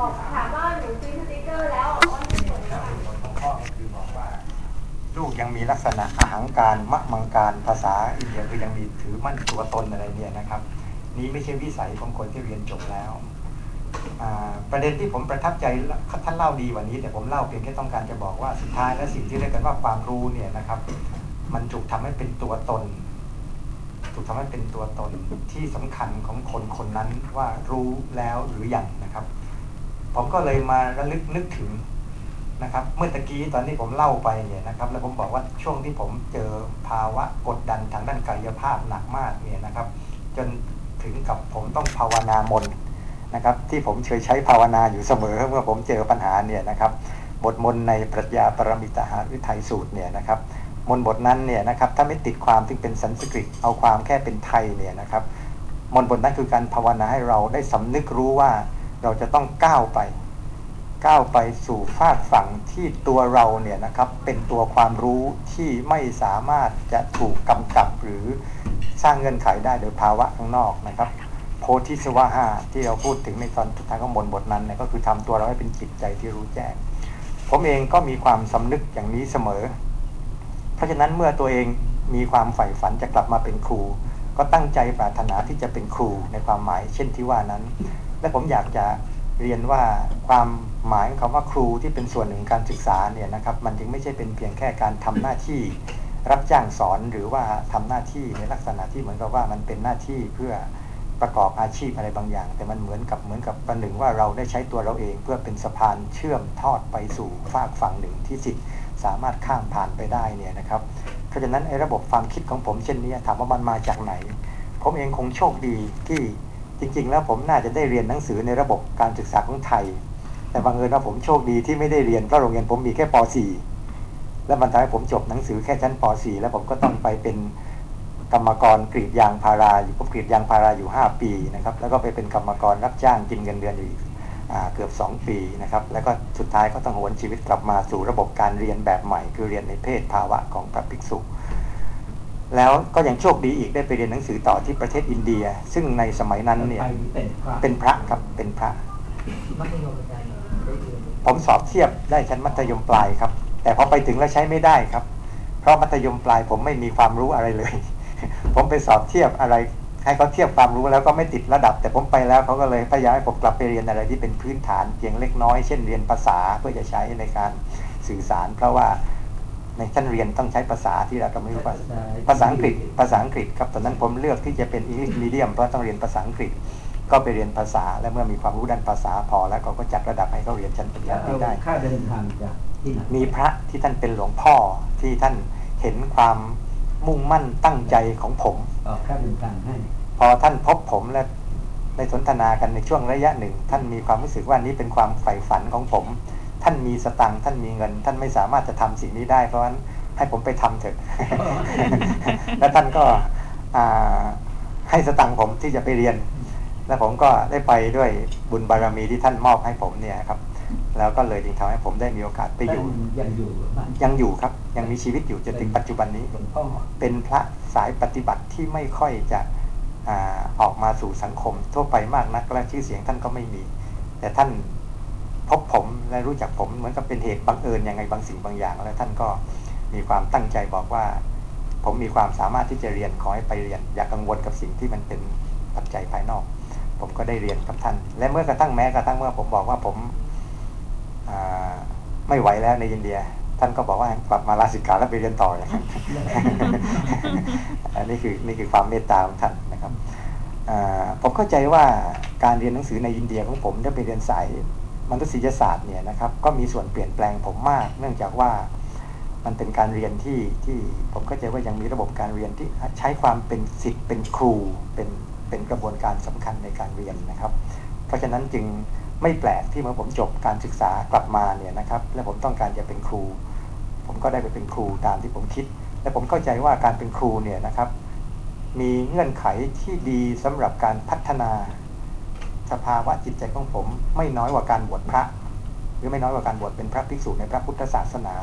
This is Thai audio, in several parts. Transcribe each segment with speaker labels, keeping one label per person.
Speaker 1: บอกถามว่าหนูซื้อสติกเกอร์แล้วอ้อนไม่สวยค่ะ
Speaker 2: ของพ่อก็คือบอกว่า ลูกยังมีลักษณะอาหางการมะมังการภาษาอินเดียคือยังมีถือมั่นตัวตนอะไรเนี่ยนะครับ นี้ไม่ใช่วิสัยของคนที่เรียนจบแล้วประเด็นที่ผมประทับใจท่านเล่าดีวันนี้ แต่ผมเล่าเพียงแค่ต้องการจะบอกว่าสุดท้ายและสิ่งที่เรียกกันว่าความรู้เนี่ยนะครับ มันถูกทำให้เป็นตัวตน ถูกทำให้เป็นตัวตนที่สำคัญของคนคนนั้นว่ารู้แล้วหรือยังนะครับ ผมก็เลยมาระลึกนึกถึงนะครับ เมื่อตะกี้ตอนที่ผมเล่าไปเนี่ยนะครับ แล้วผมบอกว่าช่วงที่ผมเจอภาวะกดดันทางด้านกายภาพหนักมากเนี่ยนะครับ จนถึงกับผมต้องภาวนามนนะครับ ที่ผมเคยใช้ภาวนาอยู่เสมอเมื่อผมเจอปัญหาเนี่ยนะครับ บทมนในปรัชญาปรมิตหาวิทัยสูตรเนี่ยนะครับ มนบทนั้นเนี่ยนะครับถ้าไม่ติดความที่เป็นสันสกฤตเอาความแค่เป็นไทยเนี่ยนะครับ มนบทนั้นคือการภาวนาให้เราได้สำนึกรู้ว่า เราจะต้องก้าวไป ก้าวไปสู่ฟากฝั่งที่ตัวเราเนี่ยนะครับ เป็นตัวความรู้ที่ไม่สามารถจะถูกกำกับหรือสร้างเงื่อนไขได้โดยภาวะข้างนอกนะครับ โพธิสวะห้าที่เราพูดถึงในตอนสุดท้ายของมนบทนั้นเนี่ยก็คือทำตัวเราให้เป็นจิตใจที่รู้แจ้ง ผมเองก็มีความสำนึกอย่างนี้เสมอ เพราะฉะนั้นเมื่อตัวเองมีความใฝ่ฝันจะกลับมาเป็นครู ก็ตั้งใจปรารถนาที่จะเป็นครูในความหมาย เช่นที่ว่านั้น และผมอยากจะเรียนว่าความหมายของคำว่าครูที่เป็นส่วนหนึ่งการศึกษาเนี่ยนะครับมันจึงไม่ใช่เป็นเพียงแค่การทำหน้าที่รับจ้างสอนหรือว่าทำหน้าที่ในลักษณะที่เหมือนกับว่ามันเป็นหน้าที่เพื่อประกอบอาชีพอะไรบางอย่าง แต่มันเหมือนกับเหมือนกับประหนึ่งว่าเราได้ใช้ตัวเราเอง เพื่อเป็นสะพานเชื่อมทอดไปสู่ฟากฝั่งหนึ่งที่สิทธิ์สามารถข้ามผ่านไปได้เนี่ยนะครับเพราะฉะนั้นไอ้ระบบความคิดของผมเช่นนี้ถามว่ามันมาจากไหน ผมเองคงโชคดีที่ จริง ๆ แล้วผมน่าจะได้เรียนหนังสือในระบบการศึกษาของไทย แต่บังเอิญว่าผมโชคดีที่ไม่ได้เรียนเพราะโรงเรียนผมมีแค่ป .4 แล้วมันทำให้ผมจบหนังสือแค่ชั้นป .4 แล้วผมก็ต้องไปเป็นกรรมกรกรีดยางพาราอยู่ผมกรีดยางพาราอยู่ 5 ปีนะครับแล้วก็ไปเป็นกรรมกรรับจ้างกินเงินเดือนอยู่อีกเกือบ 2 ปีนะครับแล้วก็สุดท้ายก็ต้องหวนชีวิตกลับมาสู่ระบบการเรียนแบบใหม่ คือเรียนในเพศภาวะของพระภิกษุ แล้วก็ยังโชคดีอีกได้ไปเรียนหนังสือต่อที่ประเทศอินเดีย ซึ่งในสมัยนั้นเนี่ย
Speaker 3: เป็นพระ
Speaker 2: เป็นพระครับเป็นพระ
Speaker 3: มัธยมอาจารย์ได้เรียน
Speaker 2: ผมสอบเทียบได้ชั้นมัธยมปลายครับ แต่พอไปถึงแล้วใช้ไม่ได้ครับ เพราะมัธยมปลายผมไม่มีความรู้อะไรเลย ผมไปสอบเทียบอะไรให้เขาเทียบความรู้แล้วก็ไม่ติดระดับ แต่ผมไปแล้วเขาก็เลยพยายามให้ผมกลับไปเรียนอะไรที่เป็นพื้นฐานเพียงเล็กน้อย เช่นเรียนภาษาเพื่อจะใช้ในการสื่อสาร เพราะว่า ในชั้นเรียนต้องใช้ภาษาที่เราก็ไม่รู้ภาษาภาษาอังกฤษภาษาอังกฤษครับตอนนั้นผมเลือกที่จะเป็น English Medium เพราะต้องเรียนภาษาอังกฤษ ก็ไปเรียนภาษาและเมื่อมีความรู้ด้านภาษาพอแล้วเขาก็จัดระดับให้เขาเรียนชั้นปริญญาตรีได้
Speaker 3: ค่าเดินทางจากที่ไหน
Speaker 2: มีพระที่ท่านเป็นหลวงพ่อที่ท่านเห็นความมุ่งมั่นตั้งใจของผม
Speaker 3: ออกค่าเดินทางให้
Speaker 2: พอท่านพบผมและได้สนทนากันในช่วงระยะหนึ่ง ท่านมีความรู้สึกว่านี้เป็นความใฝ่ฝันของผม ท่านมีสตังค์ท่านมีเงิน ท่านไม่สามารถจะทำสิ่งนี้ได้ เพราะฉะนั้นให้ผมไปทำเถอะแล้วท่านก็อ่าให้สตังค์ผมที่จะไปเรียน แล้วผมก็ได้ไปด้วยบุญบารมีที่ท่านมอบให้ผมเนี่ยครับ แล้วก็เลยจึงทำให้ผมได้มีโอกาสไปอยู่
Speaker 3: ท่านยังอยู่บ้าน
Speaker 2: ยังอยู่ครับ ยังมีชีวิตอยู่จนถึงปัจจุบันนี้
Speaker 3: หลวงพ่อ
Speaker 2: เป็นพระสายปฏิบัติที่ไม่ค่อยจะอาออกมาสู่สังคมทั่วไปมากนักและชื่อเสียงท่านก็ไม่มี แต่ท่าน พบผมและรู้จักผมเหมือนกับเป็นเหตุบังเอิญยังไงบางสิ่งบางอย่าง แล้วท่านก็มีความตั้งใจบอกว่า ผมมีความสามารถที่จะเรียนขอให้ไปเรียน อย่ากังวลกับสิ่งที่มันเป็นปัจจัยภายนอก ผมก็ได้เรียนกับท่าน และเมื่อกระทั่งแม้กระทั่งเมื่อผมบอกว่าผมอ่าไม่ไหวแล้วในอินเดีย ท่านก็บอกว่ากลับมาลาสิกขาแล้วไปเรียนต่ออย่างนั้นอันนี้คือนี่คือความเมตตาของท่านนะครับอ่าผมเข้าใจว่าการเรียนหนังสือในอินเดียของผมได้ไปเรียนสาย มนุษยศาสตร์เนี่ยนะครับก็มีส่วนเปลี่ยนแปลงผมมาก เนื่องจากว่ามันเป็นการเรียนที่ที่ผมเข้าใจว่ายังมีระบบการเรียนที่ใช้ความเป็นศิษย์เป็นครูเป็นเป็นกระบวนการสำคัญในการเรียนนะครับ เพราะฉะนั้นจึงไม่แปลกที่เมื่อผมจบการศึกษากลับมาเนี่ยนะครับ และผมต้องการจะเป็นครู ผมก็ได้ไปเป็นครูตามที่ผมคิด และผมเข้าใจว่าการเป็นครูเนี่ยนะครับ มีเงื่อนไขที่ดีสำหรับการพัฒนา สภาวะจิตใจของผมไม่น้อยกว่าการบวชพระ หรือไม่น้อยกว่าการบวชเป็นพระภิกษุในพระพุทธศาสนา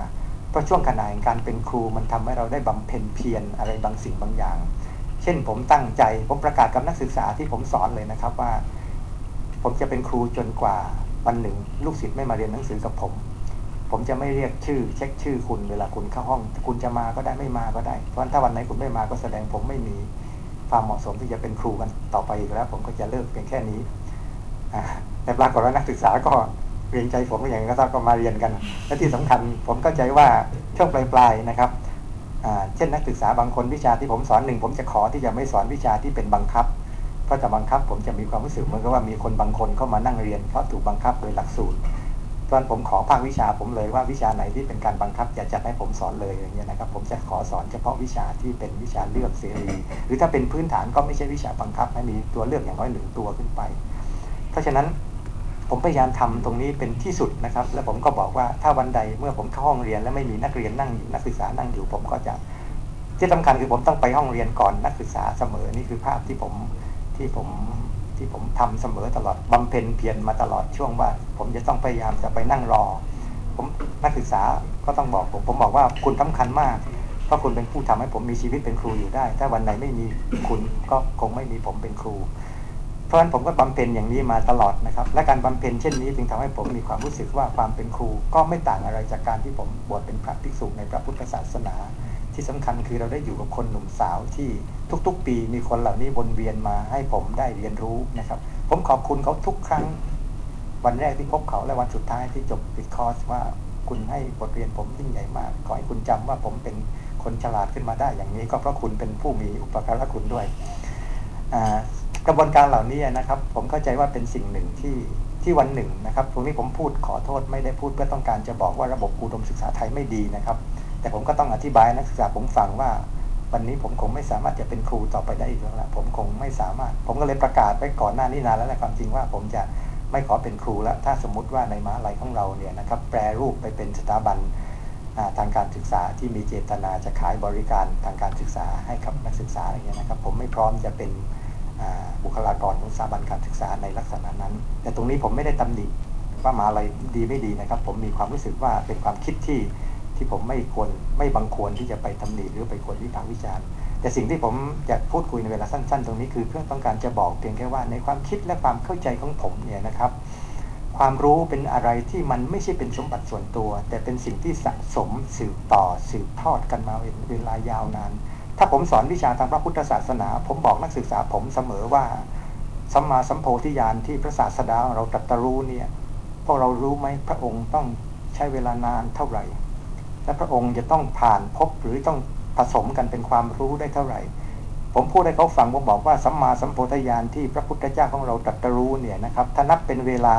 Speaker 2: เพราะช่วงขณะแห่งการเป็นครูมันทำให้เราได้บำเพ็ญเพียรอะไรบางสิ่งบางอย่าง เช่นผมตั้งใจผมประกาศกับนักศึกษาที่ผมสอนเลยนะครับว่า ผมจะเป็นครูจนกว่าวันหนึ่ง ลูกศิษย์ไม่มาเรียนหนังสือกับผม ผมจะไม่เรียกชื่อ เช็คชื่อคุณเวลาคุณเข้าห้อง คุณจะมาก็ได้ไม่มาก็ได้เพราะถ้าวันไหนคุณไม่มาก็แสดงผมไม่มีความเหมาะสมที่จะเป็นครูกันต่อไปอีกแล้ว ผมก็จะเลิกเพียงแค่นี้ แต่ปรากฏว่านักศึกษาก็เรียนใจผมอย่างนี้ก็มาเรียนกัน และที่สำคัญผมเข้าใจว่าช่วงปลายๆนะครับเช่นนักศึกษาบางคนวิชาที่ผมสอนหนึ่งผมจะขอที่จะไม่สอนวิชาที่เป็นบังคับ เพราะจะบังคับผมจะมีความรู้สึกเหมือนกับว่ามีคนบางคนเข้ามานั่งเรียนเพราะถูกบังคับโดยหลักสูตรตอนผมขอภาควิชาผมเลยว่าวิชาไหนที่เป็นการบังคับอย่าจัดให้ผมสอนเลยอย่างเงี้ยนะครับ ผมจะขอสอนเฉพาะวิชาที่เป็นวิชาเลือกเสรีหรือถ้าเป็นพื้นฐานก็ไม่ใช่วิชาบังคับให้มีตัวเลือกอย่างน้อยหนึ่งตัวขึ้นไป ราะฉะนั้นผมพยายามทำตรงนี้เป็นที่สุดนะครับ แล้วผมก็บอกว่าถ้าวันใดเมื่อผมเข้าห้องเรียน แล้วไม่มีนักเรียนนั่งอยู่นักศึกษานั่งอยู่ ผมก็จะที่สำคัญคือผมต้องไปห้องเรียนก่อนนักศึกษาเสมอนี่คือภาพที่ผมที่ผมที่ผมทำเสมอตลอดบำเพ็ญเพียรมาตลอดช่วงว่า ผมจะต้องพยายามจะไปนั่งรอ ผมนักศึกษาก็ต้องบอกผมผมบอกว่าคุณสาคัญมากเพราะคุณเป็นผู้ทำให้ผมมีชีวิตเป็นครูอยู่ได้ ถ้าวันไหนไม่มีคุณก็คงไม่มีผมเป็นครู เพราะฉะนั้นผมก็บำเพ็ญอย่างนี้มาตลอดนะครับ และการบำเพ็ญเช่นนี้จึงทำให้ผมมีความรู้สึกว่าความเป็นครูก็ไม่ต่างอะไรจากการที่ผมบวชเป็นพระภิกษุในพระพุทธศาสนา ที่สำคัญคือเราได้อยู่กับคนหนุ่มสาวที่ทุกๆ ปีมีคนเหล่านี้วนเวียนมาให้ผมได้เรียนรู้นะครับ ผมขอบคุณเขาทุกครั้ง วันแรกที่พบเขาและวันสุดท้ายที่จบปิดคอร์สว่าคุณให้บทเรียนผมยิ่งใหญ่มาก ขอให้คุณจำว่าผมเป็นคนฉลาดขึ้นมาได้อย่างนี้ ก็เพราะคุณเป็นผู้มีอุปการะคุณด้วย กระบวนการเหล่านี้นะครับ ผมเข้าใจว่าเป็นสิ่งหนึ่งที่ที่วันหนึ่งนะครับตรงนี้ผมพูดขอโทษไม่ได้พูดเพื่อต้องการจะบอกว่าระบบอุดมศึกษาไทยไม่ดีนะครับ แต่ผมก็ต้องอธิบายนักศึกษาผมฟังว่า วันนี้ผมคงไม่สามารถจะเป็นครูต่อไปได้อีกแล้วผมคงไม่สามารถ ผมก็เลยประกาศไปก่อนหน้านี้นานแล้วแหละความจริงว่าผมจะไม่ขอเป็นครูแล้ว ถ้าสมมุติว่าในมหาลัยของเราเนี่ยนะครับแปรรูปไปเป็นสถาบันทางการศึกษาที่มีเจตนาจะขายบริการทางการศึกษาให้กับนักศึกษาอะไรเงี้ยนะครับ ผมไม่พร้อมจะเป็น บุคลากรของสถาบันการศึกษาในลักษณะนั้น แต่ตรงนี้ผมไม่ได้ตำหนิว่ามหาลัยดีไม่ดีนะครับ ผมมีความรู้สึกว่าเป็นความคิดที่ที่ผมไม่ควรไม่บังควรที่จะไปตำหนิหรือไปควรวิพากษ์วิจารณ์ แต่สิ่งที่ผมจะพูดคุยในเวลาสั้น ๆ ตรงนี้คือเพื่อต้องการจะบอกเพียงแค่ว่าในความคิดและความเข้าใจของผมเนี่ยนะครับ ความรู้เป็นอะไรที่มันไม่ใช่เป็นสมบัติส่วนตัว แต่เป็นสิ่งที่สะสมสืบต่อสืบทอดกันมาเป็นเวลายาวนาน ถ้าผมสอนวิชาทางพระพุทธศาสนา ผมบอกนักศึกษาผมเสมอว่าสัมมาสัมโพธิญาณที่พระศาสดาเราตรัสรู้เนี่ยพวกเรารู้ไหมพระองค์ต้องใช้เวลานานเท่าไหร่ และพระองค์จะต้องผ่านพบหรือต้องผสมกันเป็นความรู้ได้เท่าไหร่ ผมพูดให้เขาฟังผมบอกว่าสัมมาสัมโพธิญาณที่พระพุทธเจ้าของเราตรัสรู้เนี่ยนะครับถ้านับเป็นเวลา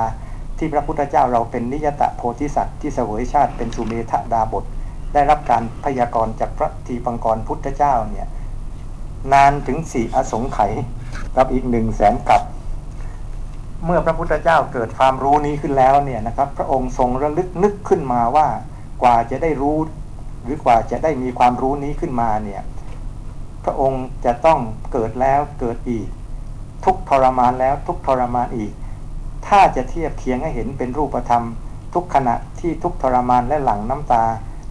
Speaker 2: ที่พระพุทธเจ้าเราเป็นนิยตะโพธิสัตว์ที่เสวยชาติเป็นสุเมธดาบท ได้รับการพยากรณ์จากพระทีปังกรพุทธเจ้าเนี่ยนานถึงสี่อสงไขยกับอีกหนึ่งแสนกับ เมื่อพระพุทธเจ้าเกิดความรู้นี้ขึ้นแล้วเนี่ยนะครับ พระองค์ทรงระลึกนึกขึ้นมาว่ากว่าจะได้รู้ หรือกว่าจะได้มีความรู้นี้ขึ้นมาเนี่ยพระองค์จะต้องเกิดแล้วเกิดอีก ทุกทรมานแล้วทุกทรมานอีก ถ้าจะเทียบเคียงให้เห็นเป็นรูปธรรม ทุกขณะที่ทุกทรมานและหลั่งน้ำตา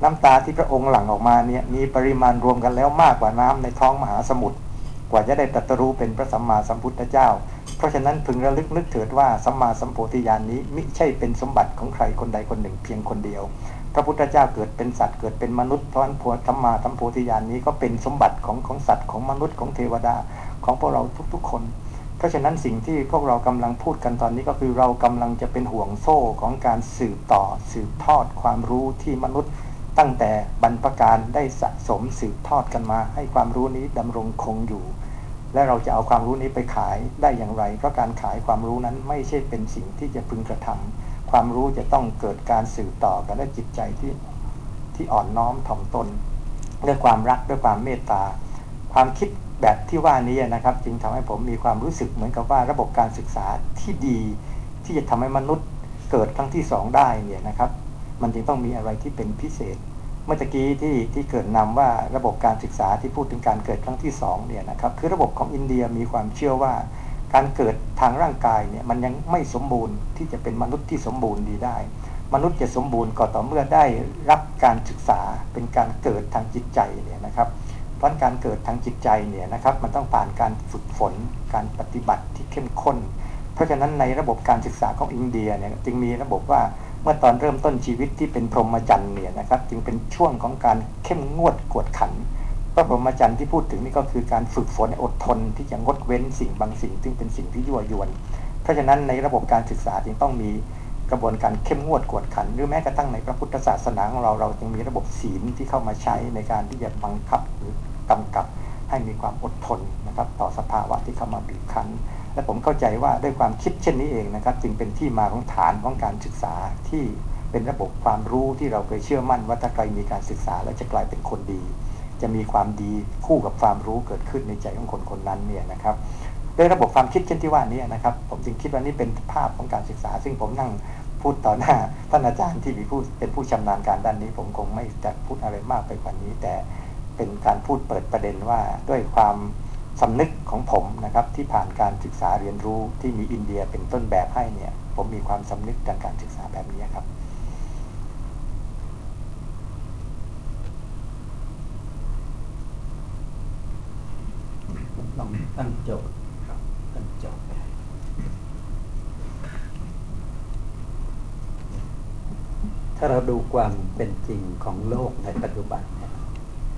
Speaker 2: น้ำตาที่พระองค์หลั่งออกมาเนี่ยมีปริมาณรวมกันแล้วมากกว่าน้ำในท้องมหาสมุทรกว่าจะได้ตรัสรู้เป็นพระสัมมาสัมพุทธเจ้า เพราะฉะนั้นพึงระลึกนึกเถิดว่าสัมมาสัมโพธิญาณนี้มิใช่เป็นสมบัติของใครคนใดคนหนึ่งเพียงคนเดียว พระพุทธเจ้าเกิดเป็นสัตว์เกิดเป็นมนุษย์เพราะนั้นธรรมาธรรมโพธิญาณนี้ก็เป็นสมบัติของของสัตว์ของมนุษย์ของเทวดาของพวกเราทุกๆคน เพราะฉะนั้นสิ่งที่พวกเรากำลังพูดกันตอนนี้ก็คือเรากำลังจะเป็นห่วงโซ่ของการสืบต่อสืบทอดความรู้ที่มนุษย์ ตั้งแต่บรรพการได้สะสมสืบทอดกันมาให้ความรู้นี้ดำรงคงอยู่ และเราจะเอาความรู้นี้ไปขายได้อย่างไร เพราะการขายความรู้นั้นไม่ใช่เป็นสิ่งที่จะพึงกระทำความรู้จะต้องเกิดการสืบต่อกันด้วยจิตใจที่ที่อ่อนน้อมถ่อมตนด้วยความรักด้วยความเมตตา ความคิดแบบที่ว่านี้นะครับ จึงทำให้ผมมีความรู้สึกเหมือนกับว่าระบบการศึกษาที่ดีที่จะทำให้มนุษย์เกิดครั้งที่สองได้เนี่ยนะครับ มันจึงต้องมีอะไรที่เป็นพิเศษ เมื่อกี้ที่ที่เกิดนำว่าระบบการศึกษาที่พูดถึงการเกิดครั้งที่สองเนี่ยนะครับคือระบบของอินเดียมีความเชื่อว่า การเกิดทางร่างกายเนี่ยมันยังไม่สมบูรณ์ที่จะเป็นมนุษย์ที่สมบูรณ์ดีได้ มนุษย์จะสมบูรณ์ก็ต่อเมื่อได้รับการศึกษาเป็นการเกิดทางจิตใจเนี่ยนะครับเพราะการเกิดทางจิตใจเนี่ยนะครับมันต้องผ่านการฝึกฝน การปฏิบัติที่เข้มข้น เพราะฉะนั้นในระบบการศึกษาของอินเดียเนี่ยจึงมีระบบว่า มื่อตอนเริ่มต้นชีวิตที่เป็นพรหมจรรย์เนี่ยนะครับ จึงเป็นช่วงของการเข้มงวดกวดขันพระพรหมจรรย์ที่พูดถึงนี่ก็คือการฝึกฝนอดทนที่จะงดเว้นสิ่งบางสิ่ง ซึ่งเป็นสิ่งที่ยั่วยวน เพราะฉะนั้นในระบบการศึกษาจึงต้องมีกระบวนการเข้มงวดกวดขัน หรือแม้กระทั่งในพระพุทธศาสนาของเราเราจึงมีระบบศีลที่เข้ามาใช้ในการที่จะบังคับหรือกำกับให้มีความอดทนนะครับ ต่อสภาวะที่เข้ามาบีบคั้น และผมเข้าใจว่าด้วยความคิดเช่นนี้เองนะครับ จึงเป็นที่มาของฐานของการศึกษาที่เป็นระบบความรู้ที่เราเคยเชื่อมั่นว่าถ้าใครมีการศึกษาแล้วจะกลายเป็นคนดี จะมีความดีคู่กับความรู้เกิดขึ้นในใจของคนคนนั้นเนี่ยนะครับด้วยระบบความคิดเช่นที่ว่านี้นะครับ ผมจึงคิดว่านี่เป็นภาพของการศึกษา ซึ่งผมนั่งพูดต่อหน้าท่านอาจารย์ที่มีผู้เป็นผู้ชำนาญการด้านนี้ ผมคงไม่จะพูดอะไรมากไปกว่านี้ แต่เป็นการพูดเปิดประเด็นว่าด้วยความ สำนึกของผมนะครับที่ผ่านการศึกษาเรียนรู้ที่มีอินเดียเป็นต้นแบบให้เนี่ย ผมมีความสำนึกทางการศึกษาแบบนี้ครับ
Speaker 3: ลองตั้งโจทย์ตั้งโจทย์ถ้าเราดูความเป็นจริงของโลกในปัจจุบันเนี่ย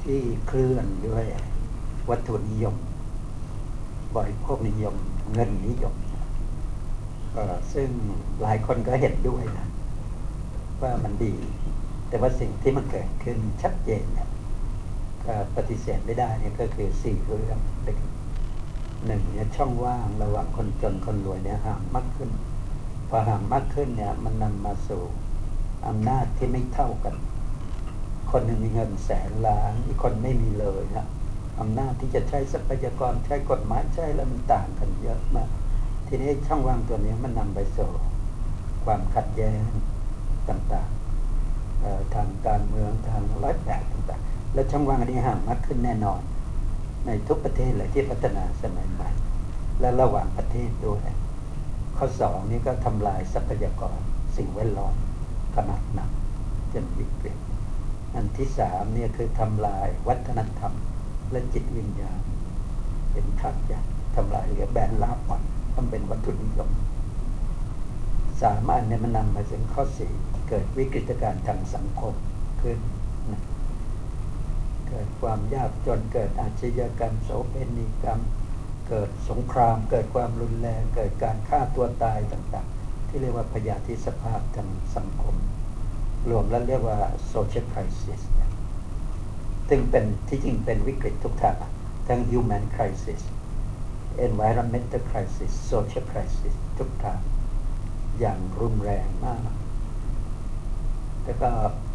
Speaker 3: ที่เคลื่อนด้วยวัตถุนิยม บริโภคนิยมเงินนิยมซึ่งหลายคนก็เห็นด้วยนะว่ามันดี แต่ว่าสิ่งที่มันเกิดขึ้นชัดเจนเนี่ยปฏิเสธไม่ได้เนี่ยก็คือสี่เรื่องหนึ่งเนี่ยช่องว่างระหว่างคนจนคนรวยเนี่ยห่างมากขึ้น พอห่างมากขึ้นเนี่ยมันนำมาสู่อำนาจที่ไม่เท่ากัน คนหนึ่งมีเงินแสนล้านอีกคนไม่มีเลยนะ อำนาจที่จะใช้ทรัพยากรใช้กฎหมายใช้แล้วมันต่างกันเยอะมาก ทีนี้ช่องว่างตัวนี้มันนำไปสู่ความขัดแย้งต่างๆทางการเมืองทางไลฟ์แบบต่างๆ และช่องว่างอันนี้ห่างมากขึ้นแน่นอน ในทุกประเทศเลยที่พัฒนาสมัยใหม่ และระหว่างประเทศด้วยข้อสองนี่ก็ทำลายทรัพยากรสิ่งแวดล้อมขนาดหนักจนวิกฤตอันที่สามเนี่ยคือทำลายวัฒนธรรม และจิตวิญญาณ เป็นขัดอย่างทำลายเหลือแบนลาบหมดต้องเป็นวัตถุนิยมสามอันเนี่ยมันนำมาถึงข้อสี่เกิดวิกฤตการณ์ทางสังคมขึ้นนะเกิดความยากจนเกิดอาชญากรรมโสเภณีกรรม เกิดสงคราม เกิดความรุนแรง เกิดการฆ่าตัวตายต่างๆ ที่เรียกว่าพยาธิสภาพทางสังคม รวมแล้วเรียกว่า social crisis ซึ่งเป็นที่จริงเป็นวิกฤตทุกทางทั้ง human crisis environmental crisis social crisis ทุกทางอย่างรุนแรงมาก แล้วก็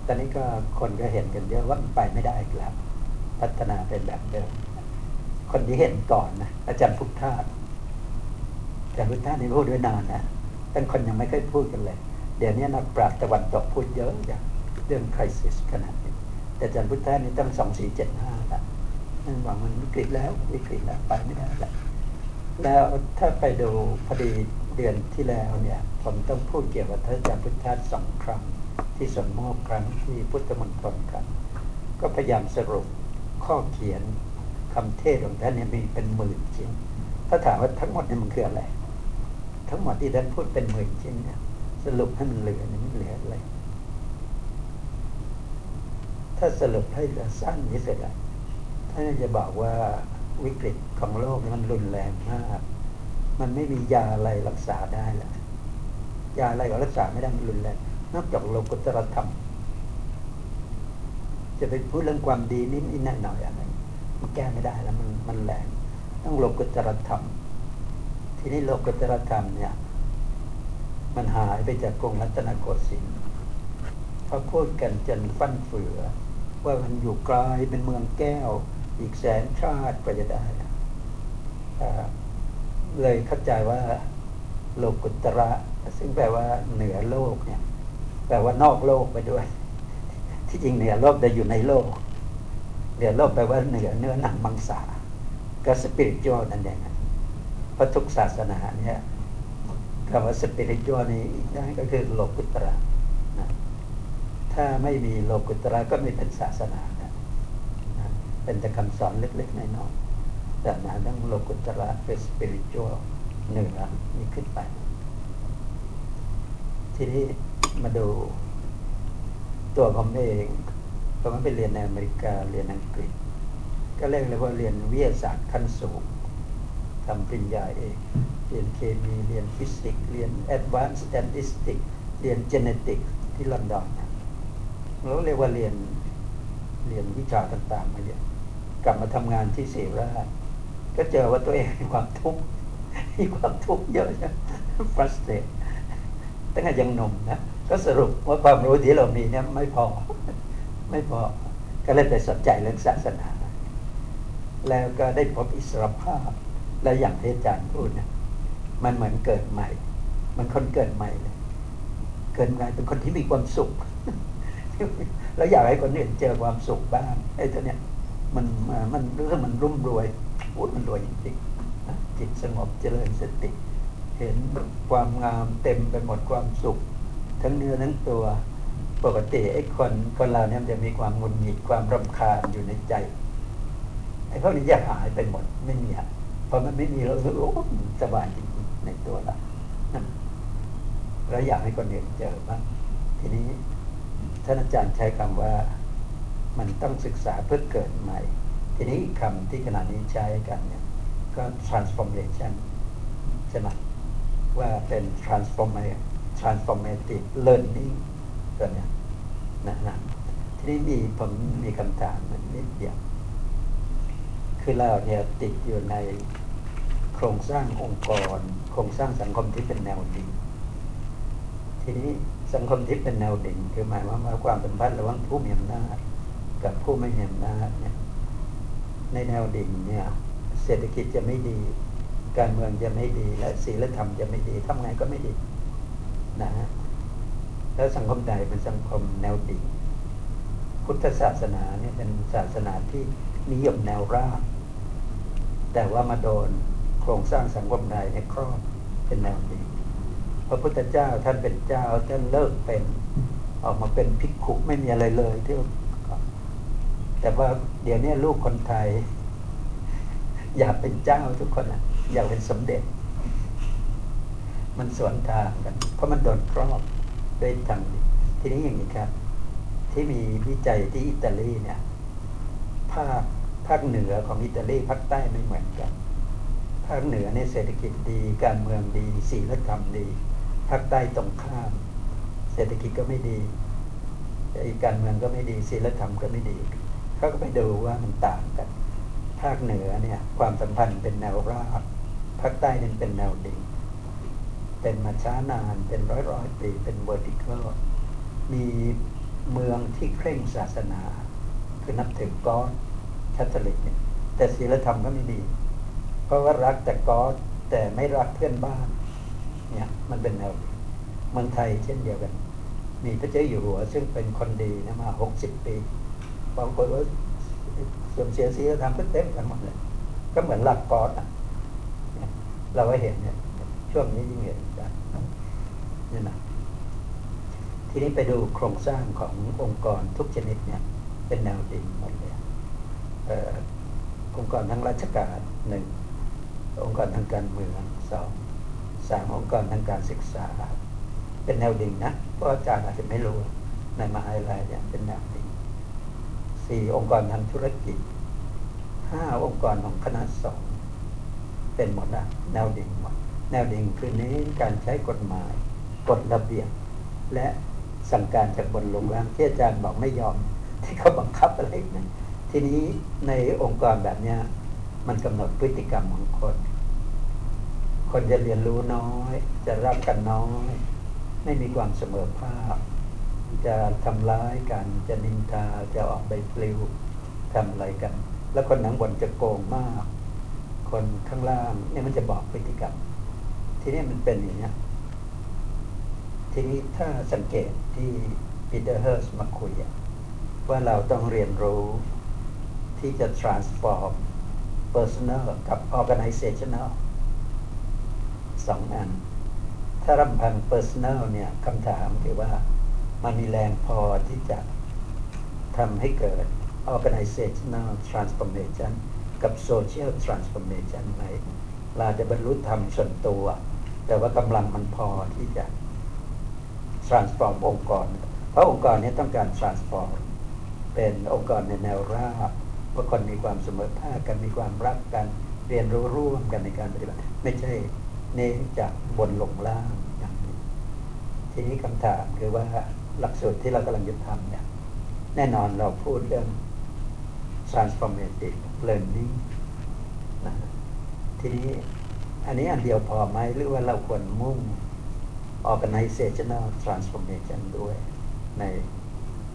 Speaker 3: ตอนนี้ก็คนก็เห็นกันเยอะว่ามันไปไม่ได้อีกแล้ว พัฒนาเป็นแบบเดิม คนที่เห็นก่อนนะอาจารย์พุทธาอาจารย์พุทธาสนี่พูดด้วยนานนะเป็นคนยังไม่เคยพูดกันเลย เดี๋ยวนี้นักปราชญ์ตะวันตกพูดเยอะอย่างเรื่องคริสขนาด อาจารย์พุทธาสนี่ตั้งสองสี่เจ็ดห้าละนั่นหวังมันวิกฤตแล้ววิกฤตแล้วไปไม่ได้แล้วแล้วถ้าไปดูพอดีเดือนที่แล้วเนี่ย ผมต้องพูดเกี่ยวกับท่านอาจารย์พุทธาสองครั้ง ที่สวนโมกครั้งที่พุทธมณฑลครับก็พยายามสรุปข้อเขียนคำเทศของท่านเนี่ยมีเป็นหมื่นชิ้น ถ้าถามว่าทั้งหมดเนี่ยมันคืออะไร ทั้งหมดที่ท่านพูดเป็นหมื่นชิ้นเนี่ยสรุปให้มันเหลือเนี่ยมันเหลืออะไร ถ้าสรุปให้สั้นที่สุดอะท่านจะบอกว่าวิกฤตของโลกมันรุนแรงมาก มันไม่มียาอะไรรักษาได้ละยาอะไรก็รักษาไม่ได้มันรุนแรงนอกจากโลกุตรธรรม จะไปพูดเรื่องความดีนิดนิดหน่อยหน่อยอะไรมันแก้ไม่ได้แล้วมันมันแรงต้องโลกุตรธรรม ทีนี้โลกุตรธรรมเนี่ย มันหายไปจากกรุงรัตนโกสินทร์พอพูดกันจนฟั่นเฟือ ว่ามันอยู่ไกลเป็นเมืองแก้ว อีกแสนชาติกว่าจะได้ เลยเข้าใจว่า โลกุตระ ซึ่งแปลว่าเหนือโลกเนี่ย แปลว่านอกโลกไปด้วย ที่จริงเหนือโลกแต่อยู่ในโลก เหนือโลกแปลว่าเหนือเนื้อหนังมังสาก็สปิริต u a l นั่นเองเพราะทุกศาสนาเนี่ยคำว่าสปิริต u a l นี้อีกอย่างก็คือโลกุตระ ถ้าไม่มีโลกุตระก็ไม่เป็นศาสนานะเป็นแต่คำสอนเล็กๆน้อยๆแต่มายถึงโลกุตระเป็นสปิริต u a l เหนือนี่ขึ้นไป ทีนี้มาดูตัวผมเองผมไปเรียนในอเมริกาเรียนอังกฤษ ก็เรียกเลยว่าเรียนวิทยาศาสตร์ขั้นสูงทำปริญญาเองเรียนเคมีเรียนฟิสิกส์เรียน Advanced Statistics เรียน Genetics ที่ลอนดอนนะ เราเรียกว่าเรียนเรียนวิชาต่างๆมาเยอะกลับมาทำงานที่เสราชก็เจอว่าตัวเองมีความทุกข์มีความทุกข์เยอะนะ frustrate ตั้งแต่ยังหนุ่มนะก็สรุปว่าความรู้ที่เรามีเนี่ยไม่พอ ไม่พอ ก็เลยไปสนใจเรื่องศาสนา แล้วก็ได้พบอิสรภาพ และอย่างที่อาจารย์พูดนะมันเหมือนเกิดใหม่ มันคนเกิดใหม่เลย เกิดใหม่เป็นคนที่มีความสุข แล้วอยากให้คนอื่นเจอความสุขบ้างไอ้ตัวเนี้ยมันมันรู้สึกมันรุ่มรวยพูดมันรวยจริงๆจิตสงบเจริญสติ เห็นความงามเต็มไปหมดความสุข ทั้งเนื้อทั้งตัวปกติไอ้คนคนเราเนี่ยมันจะมีความงุดหงิดความรำคาญอยู่ในใจไอ้พวกนี้จะหายไปหมดไม่มีอะพอมันไม่มีเรารู้สึกโอ้สบายจริงๆในตัวเราแล้วอยากให้คนอื่นเจอบ้างทีนี้ ท่านอาจารย์ใช้คำว่ามันต้องศึกษาเพื่อเกิดใหม่ ทีนี้คำที่ขณะนี้ใช้กันเนี่ยก็ transformation ใช่ไหมว่าเป็น transformation transformative learning ตัวเนี้ยนะนะทีนี้มีผมมีคำถามมันนิดเดียว คือเราเนี่ยติดอยู่ในโครงสร้างองค์กร โครงสร้างสังคมที่เป็นแนวดิ่งทีนี้ สังคมที่เป็นแนวดิ่งคือหมายว่ามาความสัมพันธ์ระหว่างผู้มีอำนาจกับผู้ไม่มีอำนาจเนี่ยในแนวดิ่งเนี่ยเศรษฐกิจจะไม่ดี การเมืองจะไม่ดี และศีลธรรมจะไม่ดีทำไงก็ไม่ดีนะฮะแล้วสังคมใดเป็นสังคมแนวดิ่งพุทธศาสนาเนี่ยเป็นศาสนาที่นิยมแนวราบแต่ว่ามาโดนโครงสร้างสังคมใดในครอบเป็นแนวดิ่ง พระพุทธเจ้าท่านเป็นเจ้าท่านเลิกเป็น ออกมาเป็นภิกขุไม่มีอะไรเลยที่แต่ว่าเดี๋ยวนี้ลูกคนไทย อยากเป็นเจ้าทุกคนอะอยากเป็นสมเด็จ มันสวนทางกัน เพราะมันโดนครอบด้วยทางทีนี้อย่างนี้ครับ ที่มีวิจัยที่อิตาลีเนี่ย ภาคภาคเหนือของอิตาลีภาคใต้ไม่เหมือนกัน ภาคเหนือเนี่ยเศรษฐกิจดีการเมืองดีศีลธรรมดี ภาคใต้ตรงข้าม เศรษฐกิจก็ไม่ดีการเมืองก็ไม่ดีศีลธรรมก็ไม่ดีเขาก็ไปดูว่ามันต่างกันภาคเหนือเนี่ย ความสัมพันธ์เป็นแนวราบภาคใต้นี่เป็นแนวดิ่งเป็นมาช้านานเป็นร้อยร้อยปีเป็น vertical มีเมืองที่เคร่งศาสนา คือนับถือ God คาทอลิกเนี่ยแต่ศีลธรรมก็ไม่ดี เพราะว่ารักแต่ God แต่ไม่รักเพื่อนบ้าน เนี่ยมันเป็นแนวเมืองไทยเช่นเดียวกัน มีพระเจ้าอยู่หัว ซึ่งเป็นคนดีนะมาหกสิบปีบางคนว่าเสื่อมเสียศีลธรรมก็เต็มกันหมดเลยก็เหมือนหลักกอดอะเราก็เห็นเนี่ย ช่วงนี้ยิ่งเห็นได้นี่นะทีนี้ไปดูโครงสร้างขององค์กรทุกชนิดเนี่ย เป็นแนวดิ่งหมดเลยองค์กรทางราชการหนึ่งองค์กรทางการเมืองสอง สามองค์กรทางการศึกษา เป็นแนวดิ่งนะ เพราะอาจารย์อาจจะไม่รู้ในมหาวิทยาลัยเนี่ยเป็นแนวดิ่งสี่องค์กรทางธุรกิจห้าองค์กรของคณะสองเป็นหมดนะแนวดิ่งหมดแนวดิ่งคือนี้การใช้กฎหมายกฎระเบียบและสั่งการจากบนลงล่างที่อาจารย์บอกไม่ยอม ที่เขาบังคับอะไรนะทีนี้ในองค์กรแบบเนี้ยมันกำหนดพฤติกรรมของคน คนจะเรียนรู้น้อย จะรักกันน้อย ไม่มีความเสมอภาค จะทำร้ายกัน จะนินทา จะออกไปปลิวทำอะไรกัน แล้วคนหนังบนจะโกงมาก คนข้างล่างเนี่ยมันจะบอกพฤติกรรม ทีนี้มันเป็นอย่างนี้ทีนี้ถ้าสังเกตที่ปีเตอร์เฮิร์สมาคุยว่าเราต้องเรียนรู้ที่จะ transform personal กับ organizational สองอัน ถ้ารำพัง personal เนี่ยคำถามคือว่ามันมีแรงพอที่จะทำให้เกิด organizational transformation กับ social transformation ไหมเราจะบรรลุธรรมส่วนตัว แต่ว่ากำลังมันพอที่จะ transform องค์กร เพราะองค์กรนี้ต้องการ transform เป็นองค์กรในแนวราบว่าคนมีความเสมอภาคกันมีความรักกัน เรียนรู้ร่วมกันในการปฏิบัติไม่ใช่ เน้นจากบนลงล่างอย่างนี้ทีนี้คำถามคือว่าหลักสูตรที่เรากำลังจะทำเนี่ย แน่นอนเราพูดเรื่อง transformative learning นะทีนี้อันนี้อันเดียวพอไหมหรือว่าเราควรมุ่ง organizational transformation ด้วยใน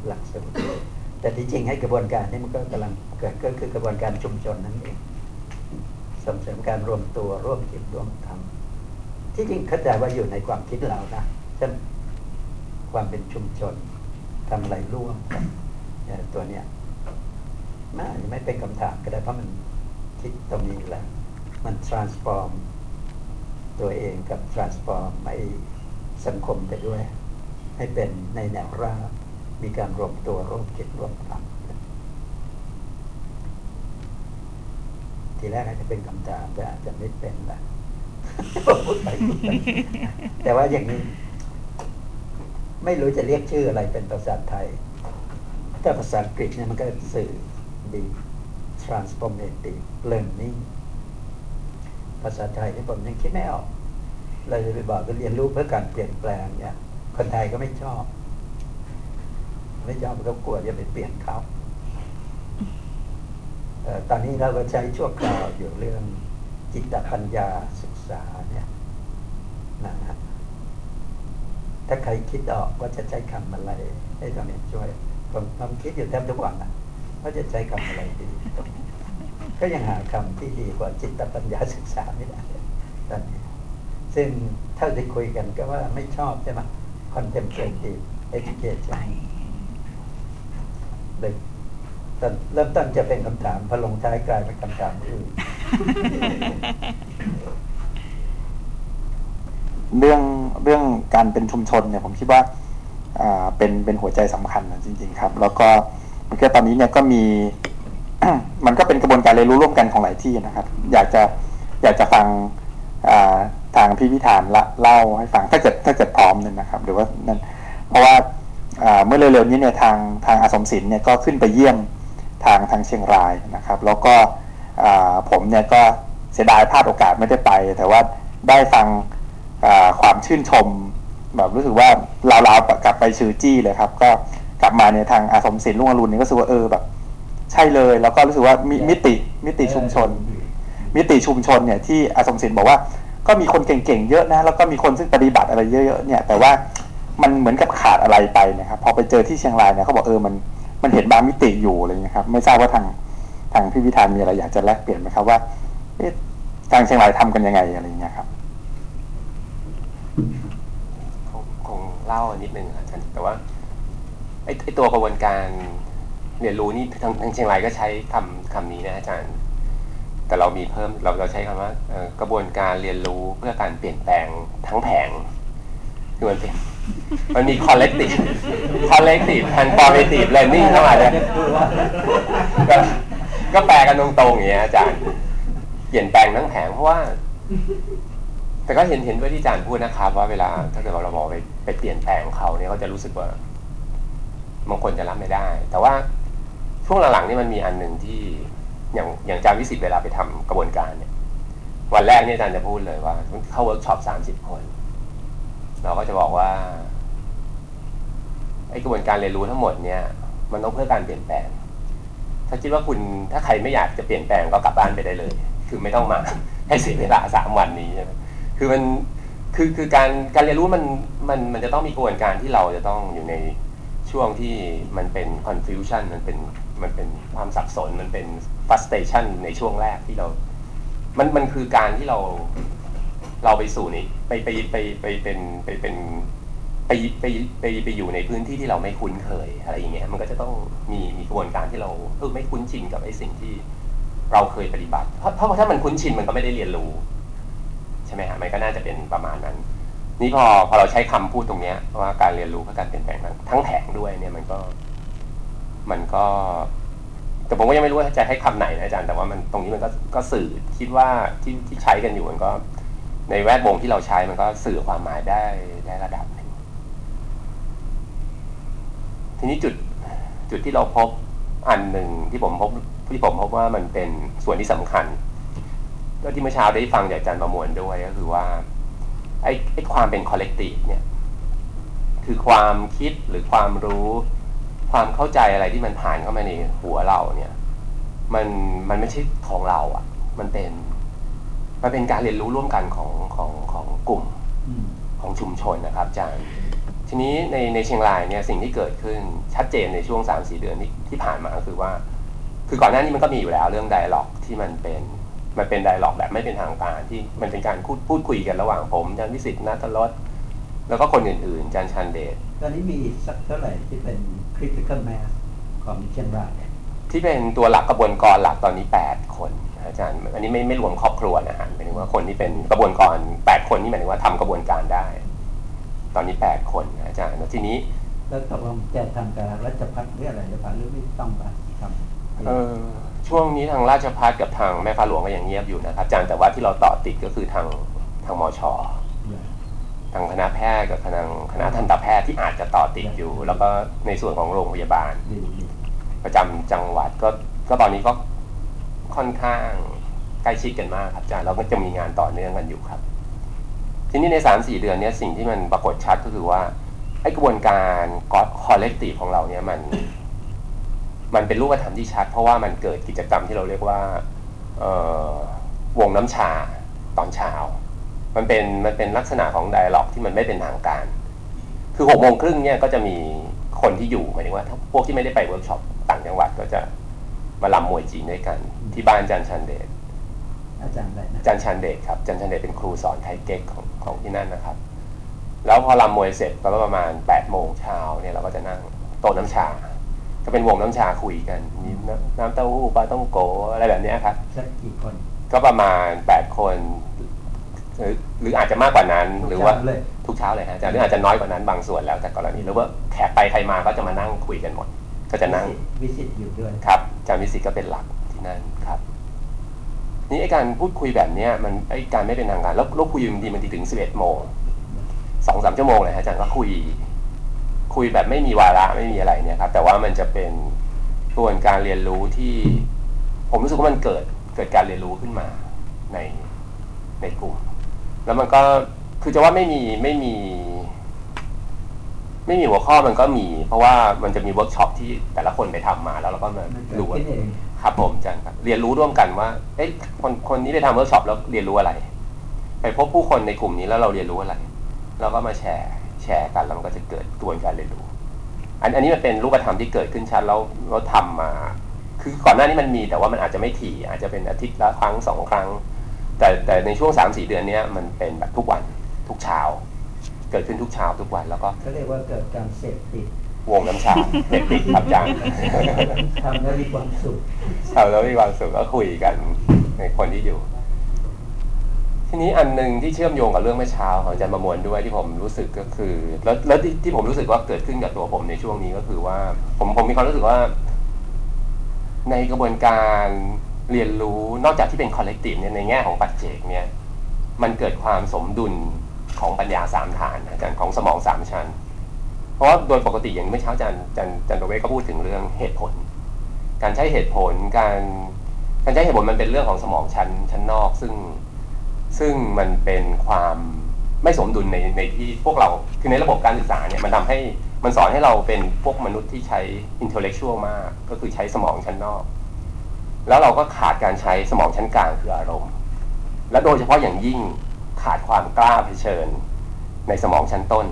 Speaker 3: หลักสูตรแต่ที่จริงให้กระบวนการนี้มันก็กำลังเกิดก็คือกระบวนการชุมชนนั่นเองส่งเสริมการรวมตัวร่วมคิดร่วมทำ ที่จริงเข้าใจว่าอยู่ในความคิดเรานะเช่นความเป็นชุมชนทำอะไรร่วมกันตัวเนี้ยน่าจะไม่เป็นคำถามก็ได้เพราะมันคิดตรงนี้แหละมัน transform ตัวเองกับ transform ไอสังคมไปด้วย ให้เป็นในแนวราบมีการรวมตัวร่วมคิดร่วมทำทีแรกอาจจะเป็นคำถามแต่อาจจะไม่เป็นละ พูดไปพูดไปแต่ว่าอย่างนี้ ไม่รู้จะเรียกชื่ออะไรเป็นภาษาไทยถ้าภาษาอังกฤษเนี่ยมันก็สื่อดี transformative learning ภาษาไทยที่ผมยังคิดไม่ออก เราจะไปบอกก็เรียนรู้เพื่อการเปลี่ยนแปลงเนี่ย คนไทยก็ไม่ชอบ ไม่ชอบก็กลัวจะไปเปลี่ยนเขาตอนนี้เราก็ใช้ชั่วคราวอยู่เรื่องจิตปัญญาศึกษาเนี่ย นะฮะถ้าใครคิดออกว่าจะใช้คำอะไร ให้ตอนนี้ช่วยผมผมคิดอยู่แทบทุกวันนะว่าจะใช้คำอะไรดี ก็ยังหาคำที่ดีกว่าจิตปัญญาศึกษาไม่ได้ตอนนี้ซึ่งเท่าที่คุยกันก็ว่าไม่ชอบใช่ไหม contemplative education เลยตอนเริ่มต้นจะเป็นคำถามพอลงท้ายกลายเป็นคำถามอื่น
Speaker 4: เรื่องเรื่องการเป็นชุมชนเนี่ยผมคิดว่าเป็นเป็นหัวใจสำคัญนะจริง ๆ ครับ แล้วก็มันก็ตอนนี้เนี่ยก็มีมันก็เป็นกระบวนการเรียนรู้ร่วมกันของหลายที่นะครับ อยากจะอยากจะฟังทางพี่พิธานละเล่าให้ฟังถ้าเกิดถ้าเกิดพร้อมเนี่ยนะครับ หรือว่านั่นเพราะว่าเมื่อเร็วๆนี้เนี่ยทางทางอาสมศิลป์เนี่ยก็ขึ้นไปเยี่ยมทางทางเชียงรายนะครับ แล้วก็ผมเนี่ยก็เสียดายพลาดโอกาสไม่ได้ไป แต่ว่าได้ฟัง ความชื่นชม แบบรู้สึกว่าเราๆกลับไปชื่อจี้เลยครับ ก็กลับมาเนี่ยทางอาสมศิลป์ลุงอรุณนี่ก็รู้สึกว่าเออแบบ ใช่เลย แล้วก็รู้สึกว่ามิมติมิติชุมชน มิติชุมชนเนี่ยที่อาสมศิลป์บอกว่าก็มีคนเก่งๆเยอะนะ แล้วก็มีคนซึ่งปฏิบัติอะไรเยอะๆเนี่ย แต่ว่ามันเหมือนกับขาดอะไรไปนะครับ พอไปเจอที่เชียงรายเนี่ยเขาบอกเออมันมันเห็นบางมิติอยู่อะไรอย่างเงี้ยครับ ไม่ทราบว่าทางทางพี่วิธานมีอะไรอยากจะแลกเปลี่ยนไหมครับว่าทางเชียงรายทำกันยังไงอะไรอย่างเงี้ยครับ
Speaker 5: คงคงเล่านิดนึงอาจารย์แต่ว่าไอ้ไอ้ตัวกระบวนการเรียนรู้นี่ทางทางเชียงรายก็ใช้คำคำนี้นะอาจารย์ แต่เรามีเพิ่มเราเราใช้คำว่ากระบวนการเรียนรู้เพื่อการเปลี่ยนแปลงทั้งแผงคือมันเป็นมันมี collective collective and formative learning เข้ามาเนี่ยก็ก็แปลกันตรงๆอย่างเงี้ยอาจารย์ เปลี่ยนแปลงทั้งแผงเพราะว่า แต่ก็เห็นเห็นด้วยที่อาจารย์พูดนะครับ ว่าเวลาถ้าเกิดว่าเราบอกไปไปเปลี่ยนแปลงเขาเนี่ยเขาจะรู้สึกว่าบางคนจะรับไม่ได้ แต่ว่าช่วงหลังๆนี่มันมีอันหนึ่งที่อย่างอย่างจารย์วิสิตเวลาไปทำกระบวนการเนี่ย วันแรกเนี่ยอาจารย์จะพูดเลยว่าเข้าเวิร์กช็อปสามสิบคน เราก็จะบอกว่าไอ้กระบวนการเรียนรู้ทั้งหมดเนี่ย มันต้องเพื่อการเปลี่ยนแปลง ถ้าคิดว่าคุณถ้าใครไม่อยากจะเปลี่ยนแปลงก็กลับบ้านไปได้เลย คือไม่ต้องมาให้เสียเวลาสามวันนี้ใช่ไหม คือมันคือคือการการเรียนรู้มันมันมันจะต้องมีกระบวนการที่เราจะต้องอยู่ในช่วงที่มันเป็น confusion มันเป็นมันเป็นความสับสนมันเป็น frustration ในช่วงแรกที่เรา มันมันคือการที่เราเราไปสู่นี่ไปไปไปไปเป็นไปเป็นไปไปไปไปอยู่ในพื้นที่ที่เราไม่คุ้นเคยอะไรอย่างเงี้ยมันก็จะต้องมีมีกระบวนการที่เราเออไม่คุ้นชินกับไอ้สิ่งที่เราเคยปฏิบัติ เพราะเพราะถ้ามันคุ้นชินมันก็ไม่ได้เรียนรู้ ใช่ไหมฮะมันก็น่าจะเป็นประมาณนั้น นี่พอพอเราใช้คำพูดตรงเนี้ยว่าการเรียนรู้เพื่อการเปลี่ยนแปลงทั้งทั้งแผงด้วยเนี่ยมันก็ มันก็แต่ผมก็ยังไม่รู้ว่าจะให้คำไหนนะอาจารย์แต่ว่ามันตรงนี้มันก็ก็สื่อคิดว่าที่ที่ใช้กันอยู่มันก็ ในแวดวงที่เราใช้มันก็สื่อความหมายได้ได้ระดับหนึ่งทีนี้จุดจุดที่เราพบอันหนึ่งที่ผมพบที่ผมพบว่ามันเป็นส่วนที่สำคัญ ก็ที่เมื่อเช้าได้ฟังจากอาจารย์ประมวลด้วยก็คือว่าไอ้ไอ้ความเป็นคอลเลกทีฟเนี่ย คือความคิดหรือความรู้ ความเข้าใจอะไรที่มันผ่านเข้ามาในหัวเราเนี่ย มันมันไม่ใช่ของเราอะ่ะ มันเป็นมันเป็นการเรียนรู้ร่วมกันของของของกลุ่ม
Speaker 3: อืม
Speaker 5: ของชุมชนนะครับอาจารย์ ทีนี้ในในเชียงรายเนี่ยสิ่งที่เกิดขึ้นชัดเจนในช่วง3าสี่เดือนที่ที่ผ่านมาก็คือว่า คือก่อนหน้านี้มันก็มีอยู่แล้วเรื่องไดอะล็อกที่มันเป็น มันเป็นไดอะล็อกแบบไม่เป็นทางการที่มันเป็นการพูดพูดคุยกันระหว่างผมอาจารย์วิสิตนัทรสแล้วก็คนอื่นๆอาจารย์ชันเดช
Speaker 3: ตอนนี้มีสักเท่าไหร่ที่เป็น critical mass ของเชียงรายเนี่ย
Speaker 5: ที่เป็นตัวหลักกระบวนการหลักตอนนี้ 8 คนอาจารย์ อันนี้ไม่ไม่รวมครอบครัวนะฮะหมายถึงว่าคนที่เป็นกระบวนการ8 คนนี่หมายถึงว่าทำกระบวนการได้ ตอนนี้ 8 คนอาจารย์แล้วทีนี้
Speaker 3: แล้วตกลงจะทำกับรัชพัฒน์หรืออะไรหรือเปล่าหรือไม่ต้องไปทำ
Speaker 5: เออ ช่วงนี้ทางราชพัฒกับทางแม่ฟ้าหลวงก็ยังเงียบอยู่นะครับอาจารย์แต่ว่าที่เราต่อติดก็คือทางทางมชทางคณะแพทย์กับคณะคณะทันตแพทย์ที่อาจจะต่อติดอยู่ แล้วก็ในส่วนของโรงพยาบาล
Speaker 3: ดีดี
Speaker 5: ประจำจังหวัดก็ก็ตอนนี้ก็ค่อนข้างใกล้ชิดกันมากครับอาจารย์เราก็จะมีงานต่อเนื่องกันอยู่ครับ ทีนี้ในสามสี่เดือนเนี้ยสิ่งที่มันปรากฏชัดก็คือว่าไอ้กระบวนการกอดคอลเลกตีฟของเราเนี่ยมัน มันเป็นรูปธรรมที่ชัด เพราะว่ามันเกิดกิจกรรมที่เราเรียกว่าเอ่อวงน้ำชาตอนเช้า มันเป็นมันเป็นลักษณะของ dialogue ที่มันไม่เป็นทางการ คือหกโมงครึ่งเนี่ยก็จะมีคนที่อยู่หมายถึงว่าถ้าพวกที่ไม่ได้ไปเวิร์กช็อปต่างจังหวัดก็จะมาลำมวยจีนด้วยกัน ที่บ้านอาจารย์ชันเดช
Speaker 3: อาจารย์อะไรนะ
Speaker 5: อาจารย์ชันเดชครับอาจารย์ชันเดชเป็นครูสอนไท้เก๊กของของที่นั่นนะครับ แล้วพอลำมวยเสร็จก็ประมาณแปดโมงเช้าเนี่ยเราก็จะนั่งโต๊ะน้ำชา ก็เป็นวงน้ำชาคุยกันมีน้ำน้ำเต้าหู้ปลาต้องโกอะไรแบบเนี้ยครับ
Speaker 3: สักกี่คน
Speaker 5: ก็ประมาณ8คนหรือหรืออาจจะมากกว่านั้นหรือว่า
Speaker 3: เลย
Speaker 5: ทุกเช้าเลยฮะอาจารย์หรืออาจจะน้อยกว่านั้นบางส่วนแล้วแต่กรณีหรือว่าแขกไปใครมาก็จะมานั่งคุยกันหมด ก็จะนั่ง
Speaker 3: วิสิตอยู่ด้วย
Speaker 5: ครับอาจารย์วิสิตก็เป็นหลักที่นั่นครับนี่ไอการพูดคุยแบบเนี้ยมันไอการไม่เป็นทางการแล้วแล้วคุยบางทีมันถึงสิบเอ็ดโมงสองสามชั่วโมงเลยฮะอาจารย์ก็คุย คุยแบบไม่มีวาระไม่มีอะไรเนี่ยครับแต่ว่ามันจะเป็นกระบวนการเรียนรู้ที่ ผมรู้สึกว่ามันเกิดเกิดการเรียนรู้ขึ้นมาในในกลุ่ม แล้วมันก็คือจะว่าไม่มีไม่มี ไม่มีหัวข้อมันก็มี เพราะว่ามันจะมีเวิร์กช็อปที่แต่ละคนไปทำมาแล้วเราก็มา
Speaker 3: มันเกิด
Speaker 5: ดูว่า
Speaker 3: ขึ้นเอง
Speaker 5: ครับผมอาจารย์ครับเรียนรู้ร่วมกันว่าเอ๊ะคนคนนี้ไปทำเวิร์กช็อปแล้วเรียนรู้อะไร ไปพบผู้คนในกลุ่มนี้แล้วเราเรียนรู้อะไร เราก็มาแชร์แช ร์กันแล้วมันก็จะเกิดกระบวนการเรียนรู้ อันอันนี้มันเป็นรูปธรรมที่เกิดขึ้นชัดแล้วเราทำมา คือก่อนหน้านี้มันมีแต่ว่ามันอาจจะไม่ถี่ อาจจะเป็นอาทิตย์ละครั้งสองครั้ง แต่แต่ในช่วงสามสี่เดือนเนี้ยมันเป็นแบบทุกวันทุกเช้า เกิดขึ้นทุกเช้าทุกวันแล้วก็
Speaker 3: เขาเรียกว่าเกิดการเสพติด
Speaker 5: วงน้ำชาเด็กติดครับอาจารย์
Speaker 3: ทำแล้วมีความสุข
Speaker 5: เราแล้วมีความสุขก็คุยกันในคนที่อยู่ ทีนี้อันหนึ่งที่เชื่อมโยงกับเรื่องเมื่อเช้าของอาจารย์ประมวลด้วยที่ผมรู้สึกก็คือ แล้วแล้วที่ที่ผมรู้สึกว่าเกิดขึ้นกับตัวผมในช่วงนี้ก็คือว่า ผมผมมีความรู้สึกว่า ในกระบวนการเรียนรู้นอกจากที่เป็น collective เนี่ยในแง่ของปัจเจกเนี่ย มันเกิดความสมดุลของปัญญาสามฐานอาจารย์ของสมองสามชั้น เพราะว่าโดยปกติอย่างเมื่อเช้าอาจารย์อาจารย์อาจารย์ประเวศก็พูดถึงเรื่องเหตุผล การใช้เหตุผลการการใช้เหตุผลมันเป็นเรื่องของสมองชั้นชั้นนอก ซึ่ง ซึ่งมันเป็นความไม่สมดุลในในที่พวกเราคือในระบบการศึกษาเนี่ยมันทำให้มันสอนให้เราเป็นพวกมนุษย์ที่ใช้ intellectual มาก ก็คือใช้สมองชั้นนอก แล้วเราก็ขาดการใช้สมองชั้นกลางคืออารมณ์ และโดยเฉพาะอย่างยิ่งขาดความกล้าเผชิญ ในสมองชั้นต้น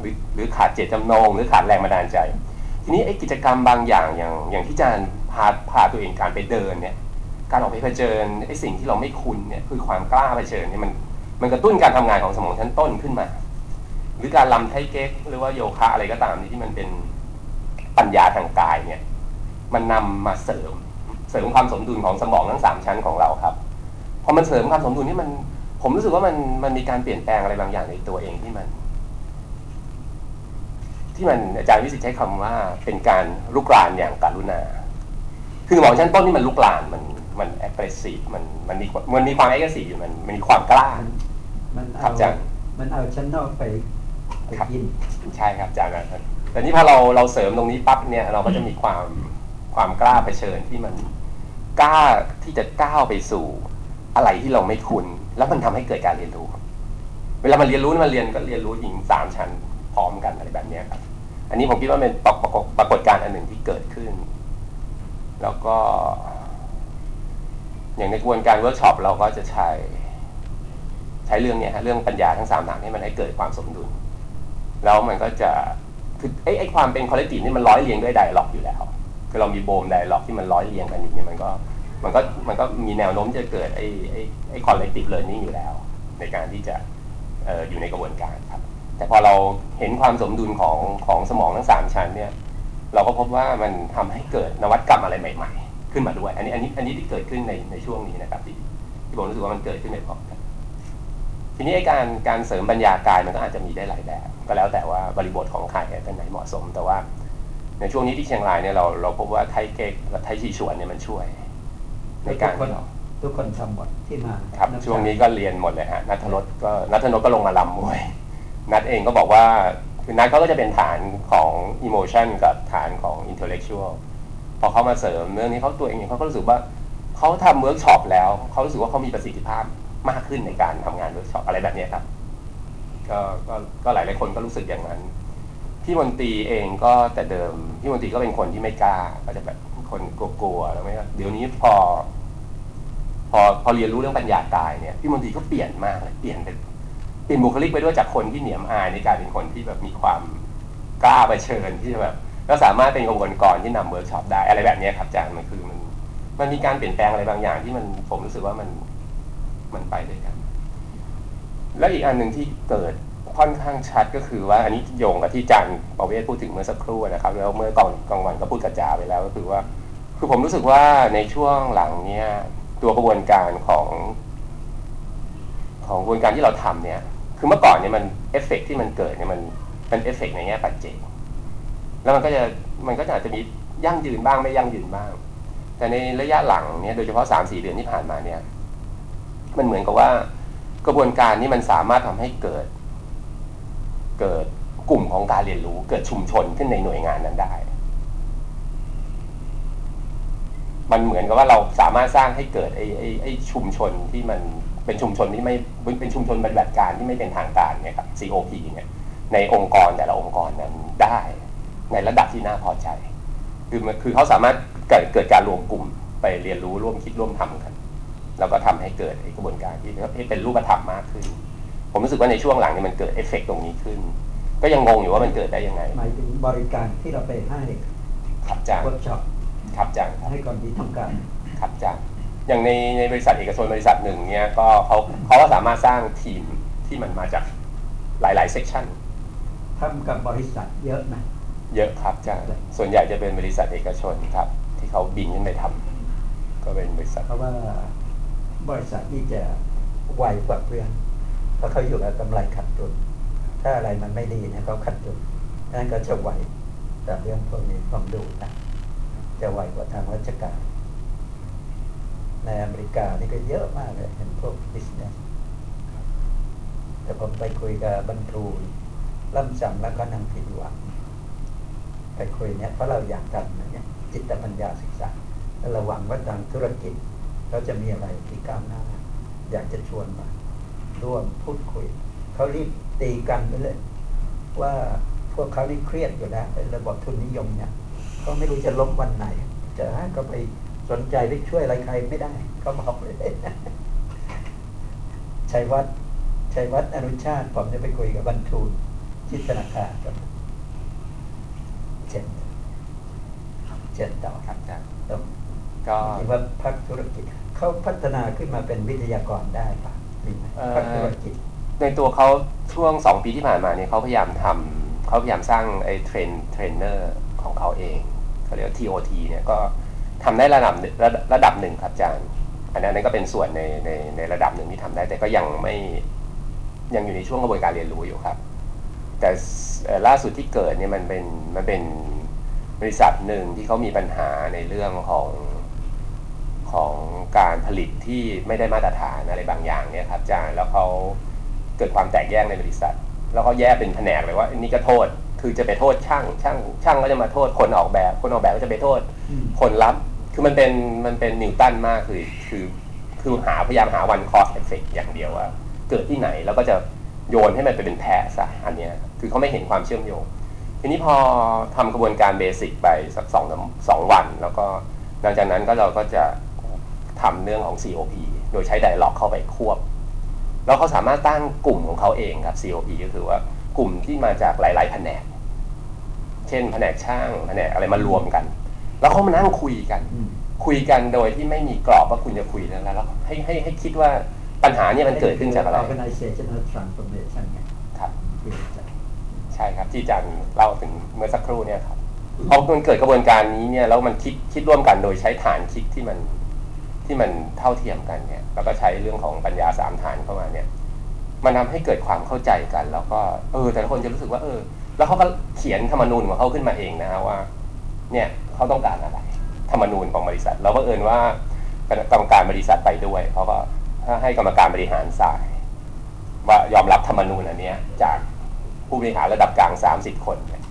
Speaker 5: หรือหรือขาดเจตจำนง หรือขาดแรงบันดาลใจ ทีนี้ไอ้กิจกรรมบางอย่างอย่างอย่างที่อาจารย์พาพาตัวเองการไปเดินเนี่ย การออกไปเผชิญไอ้สิ่งที่เราไม่คุ้นเนี่ยคือความกล้าเผชิญเนี่ยมันมันกระตุ้นการทำงานของสมองชั้นต้นขึ้นมา หรือการลำไทเก๊กหรือว่าโยคะอะไรก็ตามนี้ที่มันเป็นปัญญาทางกายเนี่ย มันนำมาเสริม เสริมความสมดุลของสมองทั้งสามชั้นของเราครับพอมันเสริมความสมดุลนี่มัน ผมรู้สึกว่ามันมันมีการเปลี่ยนแปลงอะไรบางอย่างในตัวเองที่มัน ที่มันอาจารย์วิศิษฐ์ใช้คำว่าเป็นการรุกรานอย่างการุณคือสมองชั้นต้นนี่มันรุกรานมัน มัน active มันมันมีมันมีความ active อยู่มันมันมีความกล้า
Speaker 3: มัน
Speaker 5: ครั
Speaker 3: เอา
Speaker 5: บอาจารย์
Speaker 3: มันเอาชั้นนอกไปไป
Speaker 5: ครับ
Speaker 3: กิน
Speaker 5: ใช่ครับอาจารย์ครับแต่นี่พอเราเราเสริมตรงนี้ปั๊บเนี่ยเราก็จะมีความความกล้าเผชิญที่มันกล้าที่จะก้าวไปสู่อะไรที่เราไม่คุ้น แล้วมันทำให้เกิดการเรียนรู้เวลามันเรียนรู้มันเรียนก็เรียนรู้จริงสามชั้นพร้อมกันอะไรแบบเนี้ยครับ อันนี้ผมคิดว่าเป็นปรากฏปรากฏการณ์อันหนึ่งที่เกิดขึ้น แล้วก็ อย่างในกระบวนการเวิร์กช็อปเราก็จะใช้ ใช้เรื่องเนี้ยฮะเรื่องปัญญาทั้งสามฐานให้มันให้เกิดความสมดุล แล้วมันก็จะคือไอ้ไอ้ความเป็น collective นี่มันร้อยเรียงด้วย dialogue อยู่แล้วคือเรามี Bohm dialogue ที่มันร้อยเรียงกันอย่างนี้มันก็มันก็มันก็มีแนวโน้มจะเกิดไอ้ไอ้ไอ้ collective learning อยู่แล้ว ในการที่จะเอ่ออยู่ในกระบวนการครับ แต่พอเราเห็นความสมดุลของของสมองทั้งสามชั้นเนี่ย เราก็พบว่ามันทำให้เกิดนวัตกรรมอะไรใหม่ ๆ ขึ้นมาด้วย อันนี้อันนี้อันนี้ที่เกิดขึ้นในในช่วงนี้นะครับที่ที่ผมรู้สึกว่ามันเกิดขึ้นในพร้อมกันทีนี้ไอ้การการเสริมปัญญากายมันก็อาจจะมีได้หลายแบบ ก็แล้วแต่ว่าบริบทของใครเป็นไหนเหมาะสม แต่ว่า ในช่วงนี้ที่เชียงรายเนี่ยเราเราพบว่าไท้เก๊กและไทชิชวนเนี่ยมันช่วย ในการ
Speaker 3: ทุกคน
Speaker 5: ที่เรา
Speaker 3: ทุกคนทำหมดที่มา
Speaker 5: ครับ
Speaker 3: ก็
Speaker 5: ช่วงนี้ก็เรียนหมดเลยฮะณัฐฬสก็ณัฐฬสก็ลงมารำมวย ณัฐเองก็บอกว่าคือณัฐเขาก็จะเป็นฐานของ emotion กับฐานของ intellectual พอเขามาเสริมเรื่องนี้เขาตัวเองเขาก็รู้สึกว่าเขาทำเวิร์กช็อปแล้วเขารู้สึกว่าเขามีประสิทธิภาพมากขึ้นในการทำงานเวิร์กช็อปอะไรแบบนี้ครับก็ก็ก็หลายหลายคนก็รู้สึกอย่างนั้นพี่มนตรีเองก็แต่เดิมพี่มนตรีก็เป็นคนที่ไม่กล้าก็จะแบบคนกลัวๆแล้วไม่ก็เดี๋ยวนี้พอ พอพอเรียนรู้เรื่องปัญญากายเนี่ยพี่มนตรีก็เปลี่ยนมากเลยเปลี่ยนเป็นเปลี่ยนบุคลิกไปด้วยจากคนที่เหนียมอายในการเป็นคนที่แบบมีความกล้าเผชิญที่จะแบบ แล้วสามารถเป็นกระบวนกรที่นำเวิร์กช็อปได้ อะไรแบบนี้ครับอาจารย์มันคือมันมันมีการเปลี่ยนแปลงอะไรบางอย่างที่มันผมรู้สึกว่ามันมันไปด้วยกัน แล้วอีกอันหนึ่งที่เกิดค่อนข้างชัดก็คือว่าอันนี้โยงกับที่จารย์ประเวศพูดถึงเมื่อสักครู่นะครับ แล้วเมื่อก่อนกลางวันก็พูดกระจาไปแล้ว ก็คือว่า คือผมรู้สึกว่าในช่วงหลังเนี้ยตัวกระบวนการของ ของกระบวนการที่เราทำเนี่ย คือเมื่อก่อนเนี่ยมันเอฟเฟกต์ที่มันเกิดเนี่ยมันเป็นเอฟเฟกต์ในแง่ปัจเจก แล้วมันก็จะมันก็อาจจะมียั่งยืนบ้างไม่ยั่งยืนบ้าง แต่ในระยะหลังเนี่ยโดยเฉพาะสามสี่เดือนที่ผ่านมาเนี่ย มันเหมือนกับว่ากระบวนการนี้มันสามารถทำให้เกิด เกิดกลุ่มของการเรียนรู้เกิดชุมชนขึ้นในหน่วยงานนั้นได้ มันเหมือนกับว่าเราสามารถสร้างให้เกิดไอ้ไอ้ไอ้ชุมชนที่มันเป็นชุมชนที่ไม่เป็นชุมชนปฏิบัติการที่ไม่เป็นทางการเนี่ยครับ COP เนี่ยในองค์กรแต่ละองค์กรนั้นได้ ในระดับที่น่าพอใจ คือมันคือเขาสามารถเกิดเกิดการรวมกลุ่มไปเรียนรู้ร่วมคิดร่วมทำกัน แล้วก็ทำให้เกิดไอ้กระบวนการที่ให้เป็นรูปธรรมมากขึ้น ผมรู้สึกว่าในช่วงหลังเนี่ยมันเกิดเอฟเฟกต์ตรงนี้ขึ้น ก็ยังงงอยู่ว่ามันเกิดได้ยังไง
Speaker 3: หมายถึงบริการที่เราไปให้
Speaker 5: ครับอาจารย์
Speaker 3: เวิร์กช็อป
Speaker 5: ครับอาจารย์ครับ
Speaker 3: ให้คนที่ทำการ
Speaker 5: ครับอาจารย์อย่างในในบริษัทเอกชนบริษัทหนึ่งเนี่ยก็เขาเขาก็สามารถสร้างทีมที่มันมาจากหลายๆเซกชัน
Speaker 3: ทำกับบริษัทเยอะนะ
Speaker 5: เยอะครับอาจารย์ส่วนใหญ่จะเป็นบริษัทเอกชนครับ ที่เขาบินขึ้นไปทำก็เป็นบริษัท
Speaker 3: เพราะว่าบริษัทนี่จะไวกว่าเพื่อน เพราะเขาอยู่กับกำไรขาดทุน ถ้าอะไรมันไม่ดีเนี่ยเขาขาดทุนนั่นก็จะไวแต่เรื่องพวกนี้ผมดูนะจะไวกว่าทางราชการ ในอเมริกานี่ก็เยอะมากเลยเห็นพวกบิสเนสแต่ผมไปคุยกับบรรทูลล่ำจำแล้วก็นั่งผิดหวังไป คุยเนี่ยเพราะเราอยากทำเนี่ยจิตปัญญาศึกษาแล้วเราหวังว่าทางธุรกิจเขาจะมีอะไรที่ก้าวหน้า อยากจะชวนมาร่วมพูดคุยเขารีบตีกันไปเลย ว่าพวกเขานี่เครียดอยู่แล้วเระบบทุนนิยมเนี่ยเขาไม่รู้จะล้มวันไหนจะให้ก็ไปสนใจไปช่วยอะไรใครไม่ได้เขาบอกเลยชัยวัฒน์ชัยวัฒน์อนุชาติผมจะไปคุยกับบรรทูลที่ธนาคารครับเจ็ด เจ็ดต่อ
Speaker 5: ครับอาจารย์
Speaker 3: ต้อง
Speaker 5: ก็
Speaker 3: คิดว่าภาคธุรกิจเขาพัฒนาขึ้นมาเป็นวิทยากรได้ปะมีไหม
Speaker 5: เอ่อ
Speaker 3: ภาคธุรกิจ
Speaker 5: ในตัวเขาช่วงสองปีที่ผ่านมาเนี่ยเขาพยายามทเขาพยายามสร้างไอ้ train trainer ของเขาเองเขาเรียกว่า TOT เนี่ยก็ทำได้ระดับระดับระดับหนึ่งครับอาจารย์อันนั้นก็เป็นส่วนในในในระดับหนึ่งที่ทำได้ แต่ก็ยังไม่ยังอยู่ในช่วงกระบวนการเรียนรู้อยู่ครับ แต่เอ่อล่าสุดที่เกิดเนี่ยมันเป็นมันเป็น บริษัทหนึ่งที่เขามีปัญหาในเรื่องของของการผลิตที่ไม่ได้มาตรฐานอะไรบางอย่างเนี่ยครับอาจารย์แล้วเขาเกิดความแตกแยกในบริษัท แล้วก็แยกเป็นแผนกเลยว่าอันนี้ก็โทษคือจะไปโทษช่างช่าง ช่างก็จะมาโทษคนออกแบบ คนออกแบบก็จะไปโทษคนรับ คือมันเป็นมันเป็นนิวตันมากคือคือคือหาพยายามหา one cause effect อย่างเดียวว่า เกิดที่ไหนแล้วก็จะโยนให้มันไปเป็นแพะซะอันเนี้ยคือเขาไม่เห็นความเชื่อมโยง ทีนี้พอทำกระบวนการ basic ไปสักสองสองวัน แล้วก็หลังจากนั้นก็เราก็จะทำเรื่องของ COP โดยใช้ Dialog เข้าไปควบ แล้วเขาสามารถตั้งกลุ่มของเขาเองครับ COP ก็คือว่ากลุ่มที่มาจากหลาย ๆ แผนก เช่นแผนกช่างแผนกอะไรมารวมกัน แล้วเขามานั่งคุยกัน
Speaker 3: อืม
Speaker 5: คุยกันโดยที่ไม่มีกรอบว่าคุณจะคุยแล้วแล้วให้ให้ให้คิดว่าปัญหาเนี่ยมันเกิดขึ้นจากอะไร
Speaker 3: organizational transformation ไง
Speaker 5: ครับ
Speaker 3: ที่จะ
Speaker 5: ใช่ครับที่อาจารย์เล่าถึงเมื่อสักครู่เนี่ยครับพอมันเกิดกระบวนการนี้เนี่ยแล้วมันคิดคิดร่วมกันโดยใช้ฐานคิดที่มันที่มันเท่าเทียมกันเนี่ย แล้วก็ใช้เรื่องของปัญญาสามฐานเข้ามาเนี่ย มันทำให้เกิดความเข้าใจกัน แล้วก็เออ แต่ละคนจะรู้สึกว่าเออ แล้วเขาก็เขียนธรรมนูญของเขาขึ้นมาเองนะฮะว่า เนี่ยเขาต้องการอะไร ธรรมนูญของบริษัท เราก็เอินว่ากรรมการบริษัทไปด้วยเขาก็ถ้าให้กรรมการบริหารสาย ว่ายอมรับธรรมนูญอันเนี้ยจาก ผู้บริหารระดับกลาง 30 คนเนี่ย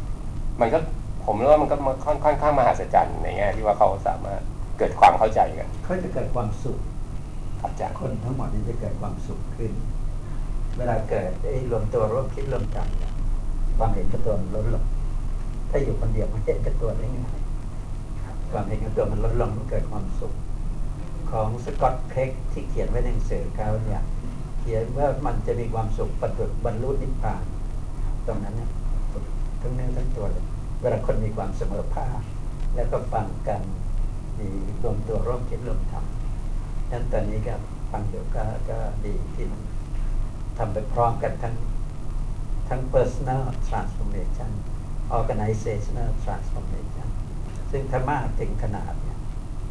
Speaker 5: มันก็ผมว่ามันก็ค่อนค่อนข้างมหัศจรรย์ในแง่ที่ว่าเขาสามารถเกิดความเข้าใจกัน
Speaker 3: เขาจะเกิดความสุข
Speaker 5: ครับอาจารย์
Speaker 3: คนทั้งหมดนี้จะเกิดความสุขขึ้น เวลาเกิดไอ้รวมตัวร่วมคิดร่วมกันเนี่ยความเห็นแกับตัวมันลดลงถ้าอยู่คนเดียวมันเห็นแกับตัวได้ง่ายความเห็นแกับตัวมันลดลงมันเกิดความสุข ของสกอตเครกที่เขียนไว้ในหนังสือเขาเนี่ยเขียนว่ามันจะมีความสุขประดุจบรรลุนิพพาน ตรงนั้นเนี่ยทั้งเนื้อทั้งตัวเลยเวลาคนมีความเสมอภาคแล้วก็ฟังกันมีรวมตัวร่วมคิดร่วมทำฉะนั้นตอนนี้ก็ฟังเดี๋ยวก็ก็ดีที่มันทำไปพร้อมกันทั้งทั้ง personal transformation organizational transformation ซึ่งถ้ามากถึงขนาดเนี่ย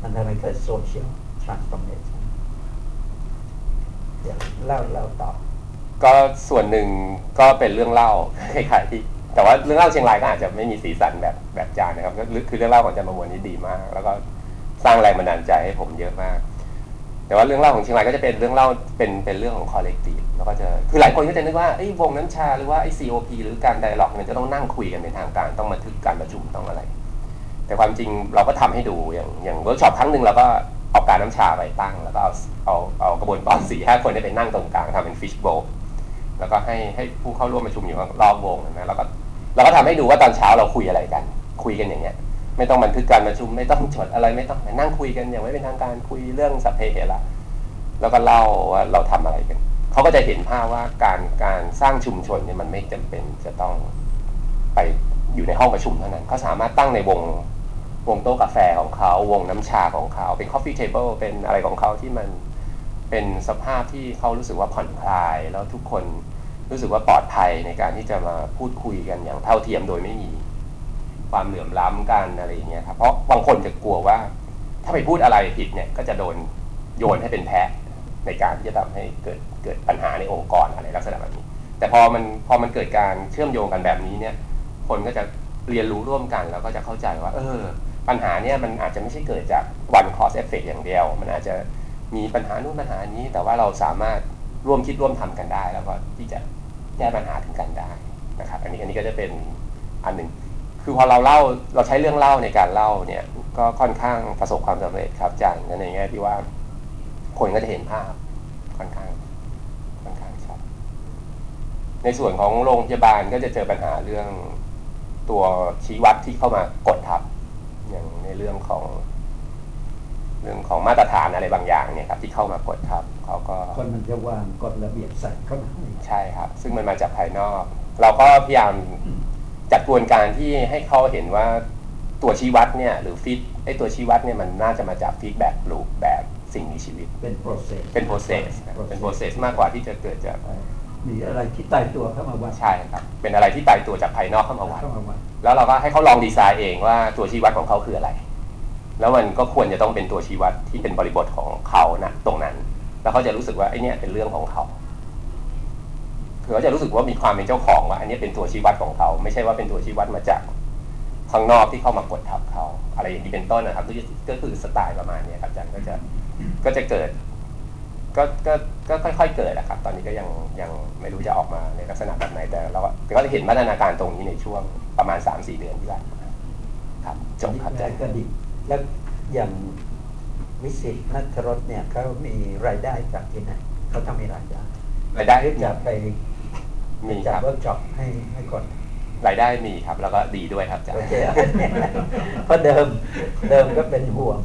Speaker 3: มันทำให้เกิด social transformation เดี๋ยวเล่าเล่าต่อ
Speaker 5: ก็ส่วนหนึ่งก็เป็นเรื่องเล่าคล้ายๆที่ แต่ว่าเรื่องเล่าเชียงรายก็อาจจะไม่มีสีสันแบบแบบจานนะครับก็คือเรื่องเล่าของจารย์ประมวลนี่ดีมาก แล้วก็สร้างแรงบันดาลใจให้ผมเยอะมาก แต่ว่าเรื่องเล่าของเชียงรายก็จะเป็นเรื่องเล่าเป็นเป็นเรื่องของคอลเลกทีฟแล้วก็จะคือหลายคนก็จะนึกว่าไอ้วงน้ำชาหรือว่าไอ้ COP หรือการไดร็อกเนี่ยจะต้องนั่งคุยกันเป็นทางการต้องบันทึกการประชุมต้องอะไร แต่ความจริงเราก็ทำให้ดูอย่างอย่างเวิร์กช็อปครั้งหนึ่งเราก็เอาการน้ำชาไปตั้ง แล้วก็เอาเอาเอากระบวนกรสี่ห้าคนได้ไปนั่งตรงกลางทำเป็น fishbowl แล้วก็ให้ให้ผู้เข้าร่วมประชุมอยู่รอบวงนะแล้วก็เราก็ทำให้ดูว่าตอนเช้าเราคุยอะไรกัน คุยกันอย่างเงี้ย ไม่ต้องบันทึกการประชุมไม่ต้องจดอะไรไม่ต้องนั่งคุยกันอย่างไม่เป็นทางการคุยเรื่องสัพเพเหระแล้วก็เล่าว่าเราทำอะไรกันเขาก็จะเห็นภาพว่าการการสร้างชุมชนเนี่ยมันไม่จำเป็นจะต้องไปอยู่ในห้องประชุมเท่านั้นเขาสามารถตั้งในวงวงโต๊ะกาแฟของเขาวงน้ำชาของเขาเป็น coffee table เป็นอะไรของเขาที่มัน เป็นสภาพที่เขารู้สึกว่าผ่อนคลาย แล้วทุกคนรู้สึกว่าปลอดภัยในการที่จะมาพูดคุยกันอย่างเท่าเทียมโดยไม่มีความเหลื่อมล้ำกันอะไรอย่างเงี้ยครับเพราะบางคนจะกลัวว่า ถ้าไปพูดอะไรผิดเนี่ยก็จะโดนโยนให้เป็นแพ้ในการที่จะทำให้เกิดเกิดปัญหาในองค์กรอะไรลักษณะแบบนี้ แต่พอมันพอมันเกิดการเชื่อมโยงกันแบบนี้เนี่ย คนก็จะเรียนรู้ร่วมกันแล้วก็จะเข้าใจว่า เออ ปัญหาเนี่ยมันอาจจะไม่ใช่เกิดจาก one cause effect อย่างเดียว มันอาจจะ มีปัญหานู่นปัญหานี้ แต่ว่าเราสามารถร่วมคิดร่วมทำกันได้ แล้วก็ที่จะแก้ปัญหาถึงกันได้นะครับ อันนี้อันนี้ก็จะเป็นอันหนึ่งคือพอเราเล่าเราใช้เรื่องเล่าในการเล่าเนี่ย ก็ค่อนข้างประสบความสำเร็จครับอาจารย์ในแง่ที่ว่าคนก็จะเห็นภาพค่อนข้างค่อนข้างชัดในส่วนของโรงพยาบาลก็จะเจอปัญหาเรื่องตัวชี้วัดที่เข้ามากดทับอย่างในเรื่องของ เรื่องของมาตรฐานอะไรบางอย่างเนี่ยครับที่เข้ามากดทับเขาก็
Speaker 3: คนมันจะวางกฎระเบียบใส่เข้ามาให้
Speaker 5: ใช่ครับ ซึ่งมันมาจากภายนอก เราก็พยายามจัดกระบวนการที่ให้เขาเห็นว่าตัวชี้วัดเนี่ยหรือฟีดไอตัวชี้วัดเนี่ยมันน่าจะมาจากฟีดแบ็กลูปแบบสิ่งมีชีวิต
Speaker 3: เป็น process
Speaker 5: เป็น process ครับเป็น process มากกว่าที่จะเกิดจาก
Speaker 3: มีอะไรที่ตายตัวเข้ามาวัด
Speaker 5: ใช่ครับ เป็นอะไรที่ตายตัวจากภายนอกเข้ามาวัด
Speaker 3: เข้ามาวัด
Speaker 5: แล้วเราก็ให้เขาลองดีไซน์เองว่าตัวชี้วัดของเขาคืออะไร แล้วมันก็ควรจะต้องเป็นตัวชี้วัดที่เป็นบริบทของเขานะตรงนั้น แล้วเขาจะรู้สึกว่าไอเนี่ยเป็นเรื่องของเขาคือเขาจะรู้สึกว่ามีความเป็นเจ้าของว่าอันนี้เป็นตัวชี้วัดของเขา ไม่ใช่ว่าเป็นตัวชี้วัดมาจากข้างนอกที่เข้ามากดทับเขาอะไรอย่างนี้เป็นต้นนะครับก็คือสไตล์ประมาณนี้ครับอาจารย์ก็จะก็จะเกิด ก็ก็ก็ค่อย ๆ เกิดอะครับ ตอนนี้ก็ยังยังไม่รู้จะออกมาในลักษณะแบบไหนแต่เราก็แต่ก็เห็นพัฒนาการตรงนี้ในช่วงประมาณสามสี่เดือนที่ผ่านมาครับจบครับอาจารย์
Speaker 3: แล้วอย่างวิศิษฐ์ณัฐฬสเนี่ยเขามีรายได้จากที่ไหนเขาต้องมีรายได้
Speaker 5: รายได้
Speaker 3: หรือจะไป
Speaker 5: มี
Speaker 3: จั
Speaker 5: ค
Speaker 3: ด
Speaker 5: รับ
Speaker 3: เวิร์กช็อปให้ให้คน
Speaker 5: รายได้มีครับ แล้วก็ดีด้วยครับอาจาร
Speaker 3: โอ
Speaker 5: ย์
Speaker 3: เคเพราะเดิมเดิมก็เป็นห่วง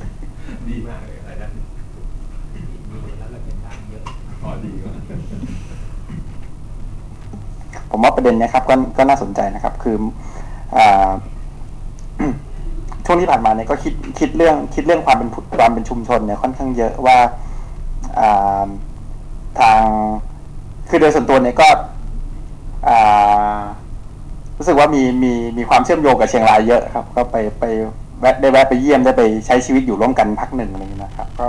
Speaker 6: ดีมากเลยรายได้มีแล้วเราเป็นทางเยอะอ๋อดีกว่า
Speaker 4: ผมว่าประเด็นเนี้ยครับก็ก็น่าสนใจนะครับ คืออ่า ช่วงที่ผ่านมาเนี่ยก็คิดคิดเรื่องคิดเรื่องความเป็นความเป็นชุมชนเนี่ยค่อนข้างเยอะว่าาทางคือโดยส่วนตัวเนี่ยก็รู้สึกว่ามีมีมีความเชื่อมโยงกับเชียงรายเยอะครับ ก็ไปไปแวะได้แวะไปเยี่ยมได้ไปใช้ชีวิตอยู่ร่วมกันพักหนึ่งอะไรอย่างเงี้ยนะครับ ก็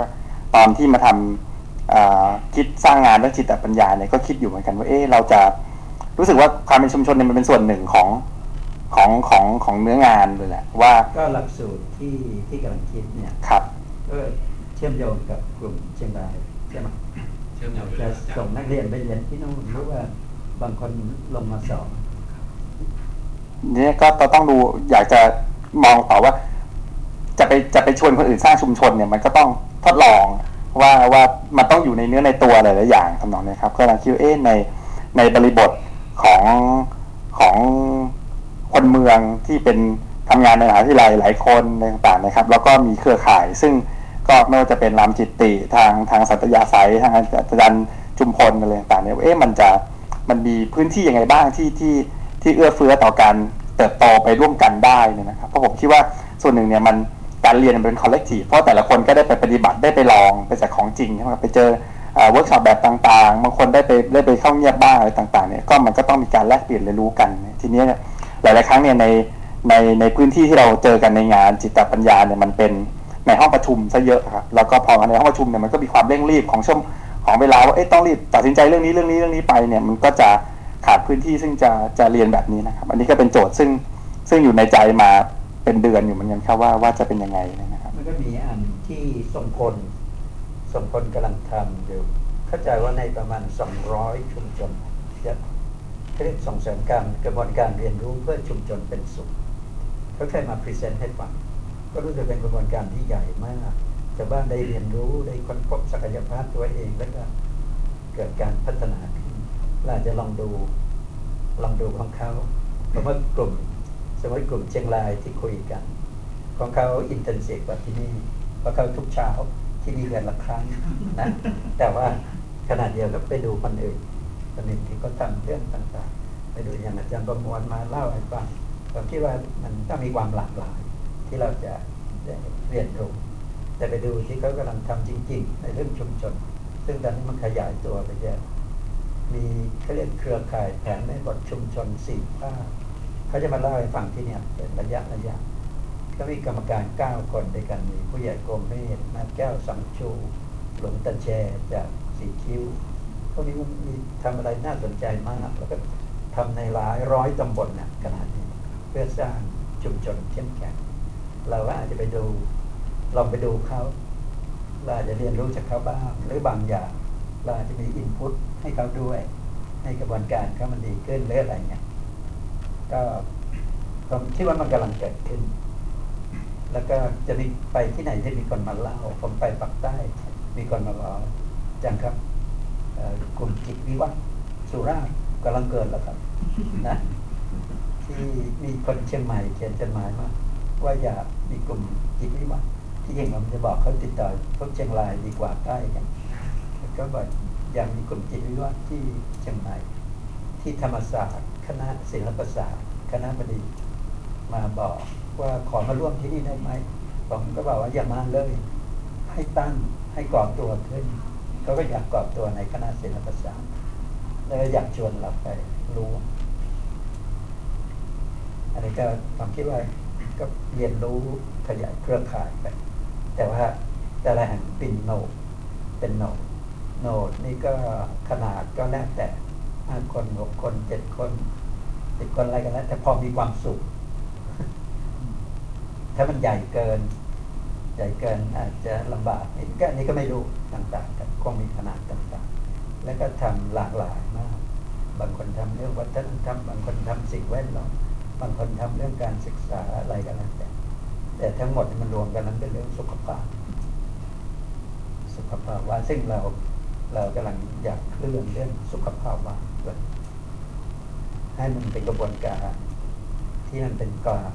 Speaker 4: ตอนที่มาทำอ่าคิดสร้างงานเรื่องจิตปัญญาเนี่ยก็คิดอยู่เหมือนกันว่าเอ๊ะเราจะรู้สึกว่าความเป็นชุมชนเนี่ยมันเป็นส่วนหนึ่งของ ของของของเนื้องานเลยแหละว่า
Speaker 3: ก็หลักสูตรที่ที่กำลังคิดเนี่ย
Speaker 4: ครับ
Speaker 3: ก็เชื่อมโยงกับกลุ่มเชียงรายใช่ไหม
Speaker 6: เชื่อมโยงอยู่
Speaker 3: จะ
Speaker 6: แล้วอาจาร
Speaker 3: ส่ง
Speaker 6: ย์
Speaker 3: นักเรียนไปเรียนที่นู่นหรือว่าบางคนลงมาสอน
Speaker 4: เนี่ยก็ต้องดูอยากจะมองต่อว่า จะไปจะไปชวนคนอื่นสร้างชุมชนเนี่ยมันก็ต้องทดลองว่าว่ามันต้องอยู่ในเนื้อในตัวหลายๆอย่างทำนองเนี้ครับก็กำลังคิดว่าเอ๊ะในในบริบทของของ คนเมืองที่เป็นทำงานในมหาวิทยาลัยหลายคนต่างๆนะครับ แล้วก็มีเครือข่าย ซึ่งก็ไม่ว่าจะเป็นรามจิตติทางทางสัตยาสายทางอาจารย์จุมพลอะไรต่างๆเนี่ยเอ๊ะมันจะมันมีพื้นที่ยังไงบ้างที่ที่ที่เอื้อเฟื้อต่อการเติบโตไปร่วมกันได้นะครับเพราะผมคิดว่าส่วนหนึ่งเนี่ยมันการเรียนมันเป็น collective เพราะแต่ละคนก็ได้ไปปฏิบัติได้ไปลองไปจากของจริงใช่ไหมครับไปเจอเวิร์กช็อปแบบต่างๆ บางคนได้ไปได้ไปเข้าเงียบบ้างอะไรต่างๆเนี่ยก็มันก็ต้องมีการแลกเปลี่ยนเรียนรู้กัน ทีนี้เนี่ย หลาย ๆ ครั้งเนี่ยในในในพื้นที่ที่เราเจอกันในงานจิตปัญญาเนี่ยมันเป็นในห้องประชุมซะเยอะครับแล้วก็พอในห้องประชุมเนี่ยมันก็มีความเร่งรีบของช่วงของเวลาว่าเอ๊ะต้องรีบตัดสินใจเรื่องนี้เรื่องนี้เรื่องนี้ไปเนี่ยมันก็จะขาดพื้นที่ซึ่งจะจะเรียนแบบนี้นะครับ อันนี้ก็เป็นโจทย์ซึ่งซึ่งอยู่ในใจมาเป็นเดือนอยู่เหมือนกันครับว่าว่าจะเป็นยังไงนะครับ
Speaker 3: มันก็มีอันที่สมพลสมพลกำลังทำอยู่เข้าใจว่าในประมาณ 200 ชุมชนจะ เขาเรียกส่งเสริมการกระบวนการเรียนรู้เพื่อชุมชนเป็นสุขเขาเคยมา present ให้ฟังก็รู้สึกเป็นกระบวนการที่ใหญ่มากชาวบ้านได้เรียนรู้ได้ค้นพบศักยภาพตัวเองแล้วก็เกิดการพัฒนาขึ้นเราจะลองดูลองดูของเขาเพราะว่ากลุ่มสมมติกลุ่มเชียงรายที่คุยกัน ของเขา intensive กว่าที่นี่เพราะเขาทุกเช้าที่นี่เดือนละครั้งนะแต่ว่าขนาดเดียวก็ไปดูคนอื่น คนอื่นที่เขาทำเรื่องต่างๆ ไปดูอย่างอาจารย์ประมวลมาเล่าให้ฟังผมคิดว่ามันต้องมีความหลากหลาย ที่เราจะได้เรียนรู้แต่ไปดูที่เขากำลังทำจริง ๆ ในเรื่องชุมชน ซึ่งตอนนี้มันขยายตัวไปเยอะมีเขาเรียกเครือข่ายแผนในบทชุมชนสี่ภาคเขาจะมาเล่าให้ฟังที่เนี่ยเป็นระยะระยะก็มีกรรมการเก้าคนด้วยกันมีผู้ใหญ่โกมเมธนาแก้วสังชู หลวงตาแชจากสีคิ้ว วกนี้มันมีทำอะไรน่าสนใจมากแล้วก็ทำในหลายร้อยตำบลนะขนาดนี้เพื่อสร้างชุมชนเข้มแข็งเราก็อาจจะไปดูลองไปดูเขาเราอาจจะเรียนรู้จากเขาบ้างหรือบางอย่างเราอาจจะมีอินพุตให้เขาด้วย ให้กระบวนการเขามันดีขึ้นหรืออะไรเงี้ยก็ผมคิดว่ามันกำลังเกิดขึ้น แล้วก็จะมีไปที่ไหนที่มีคนมาเล่าผมไปปักใต้ มีคนมาบอกจังครับ กลุ่มจิตวิวัฒน์สุราษฎร์กำลังเกิดแล้วครับนะที่มีคนเชียงใหม่เขียนจดหมายมาว่าอยากมีกลุ่มจิตวิวัฒน์ที่จริงผมจะบอกเขาติดต่อพวกเชียงรายดีกว่าใกล้กันแล้วก็บอกอยากมีกลุ่มจิตวิวัฒน์ที่เชียงใหม่ที่ธรรมศาสตร์ คณะศิลปศาสตร์ คณะบดีมาบอกว่าขอมาร่วมที่นี่ได้ไหมผมก็บอกว่าอย่ามาเลย ให้ตั้งให้ก่อตัวขึ้น เขาก็อยากก่อตัวในคณะศิลปศาสตร์แล้วอยากชวนเราไปรู้ อันนี้ก็ผมคิดว่าก็เรียนรู้ขยายเครือข่ายไป แต่ว่าแต่ละแห่งเป็นโนดเป็นโนดโนดนี่ก็ขนาดก็แล้วแต่ห้าคนหกคนเจ็ดคนสิบคนอะไรกันแล้วแต่พอมีความสุข ถ้ามันใหญ่เกิน ใหญ่เกินอาจจะลำบากนี่ก็นนี้ก็ไม่รู้ต่างๆกันคงมีขนาดต่างๆ แล้วก็ทำหลากหลายมาก บางคนทำเรื่องวัฒนธรรมบางคนทำสิ่งแวดล้อมบางคนทำเรื่องการศึกษาอะไรก็แล้วแต่แต่ทั้งหมดมันรวมกันนั้นเป็นเรื่องสุขภาพ สุขภาว่าซึ่งเราเรากำลังอยากเคลื่อนเรื่องสุขภาว่าด้วยให้มันเป็นกระบวนการที่มันเป็นกลาง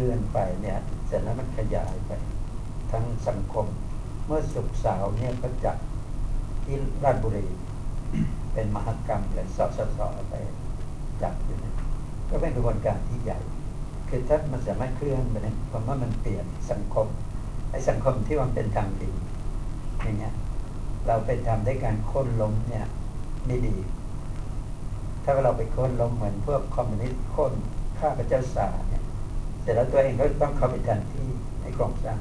Speaker 3: ลื่อนไปเนี่ยเสร็จแล้วมันขยายไป ทั้งสังคม เมื่อสุกสาวเนี่ยก็จัดที่ราชบุรี เป็นมหกรรมเลยสอสสไปจัดอยู่นะก็เป็นกระบวนการที่ใหญ่ คือถ้ามันสามารถเคลื่อนไปเนี่ยผมว่ามันเปลี่ยนสังคมไอ้สังคมที่มันเป็นทางดีอย่างเงี้ยเราไปทำได้การโค่นล้มเนี่ยไม่ดี ถ้าเราไปโค่นล้มเหมือนพวกคอมมิวนิสต์โค่นข้าพเจ้าสาเนี่ย เสร็จแล้วตัวเองก็ต้องเข้าไปแทนที่ในโครงสร้าง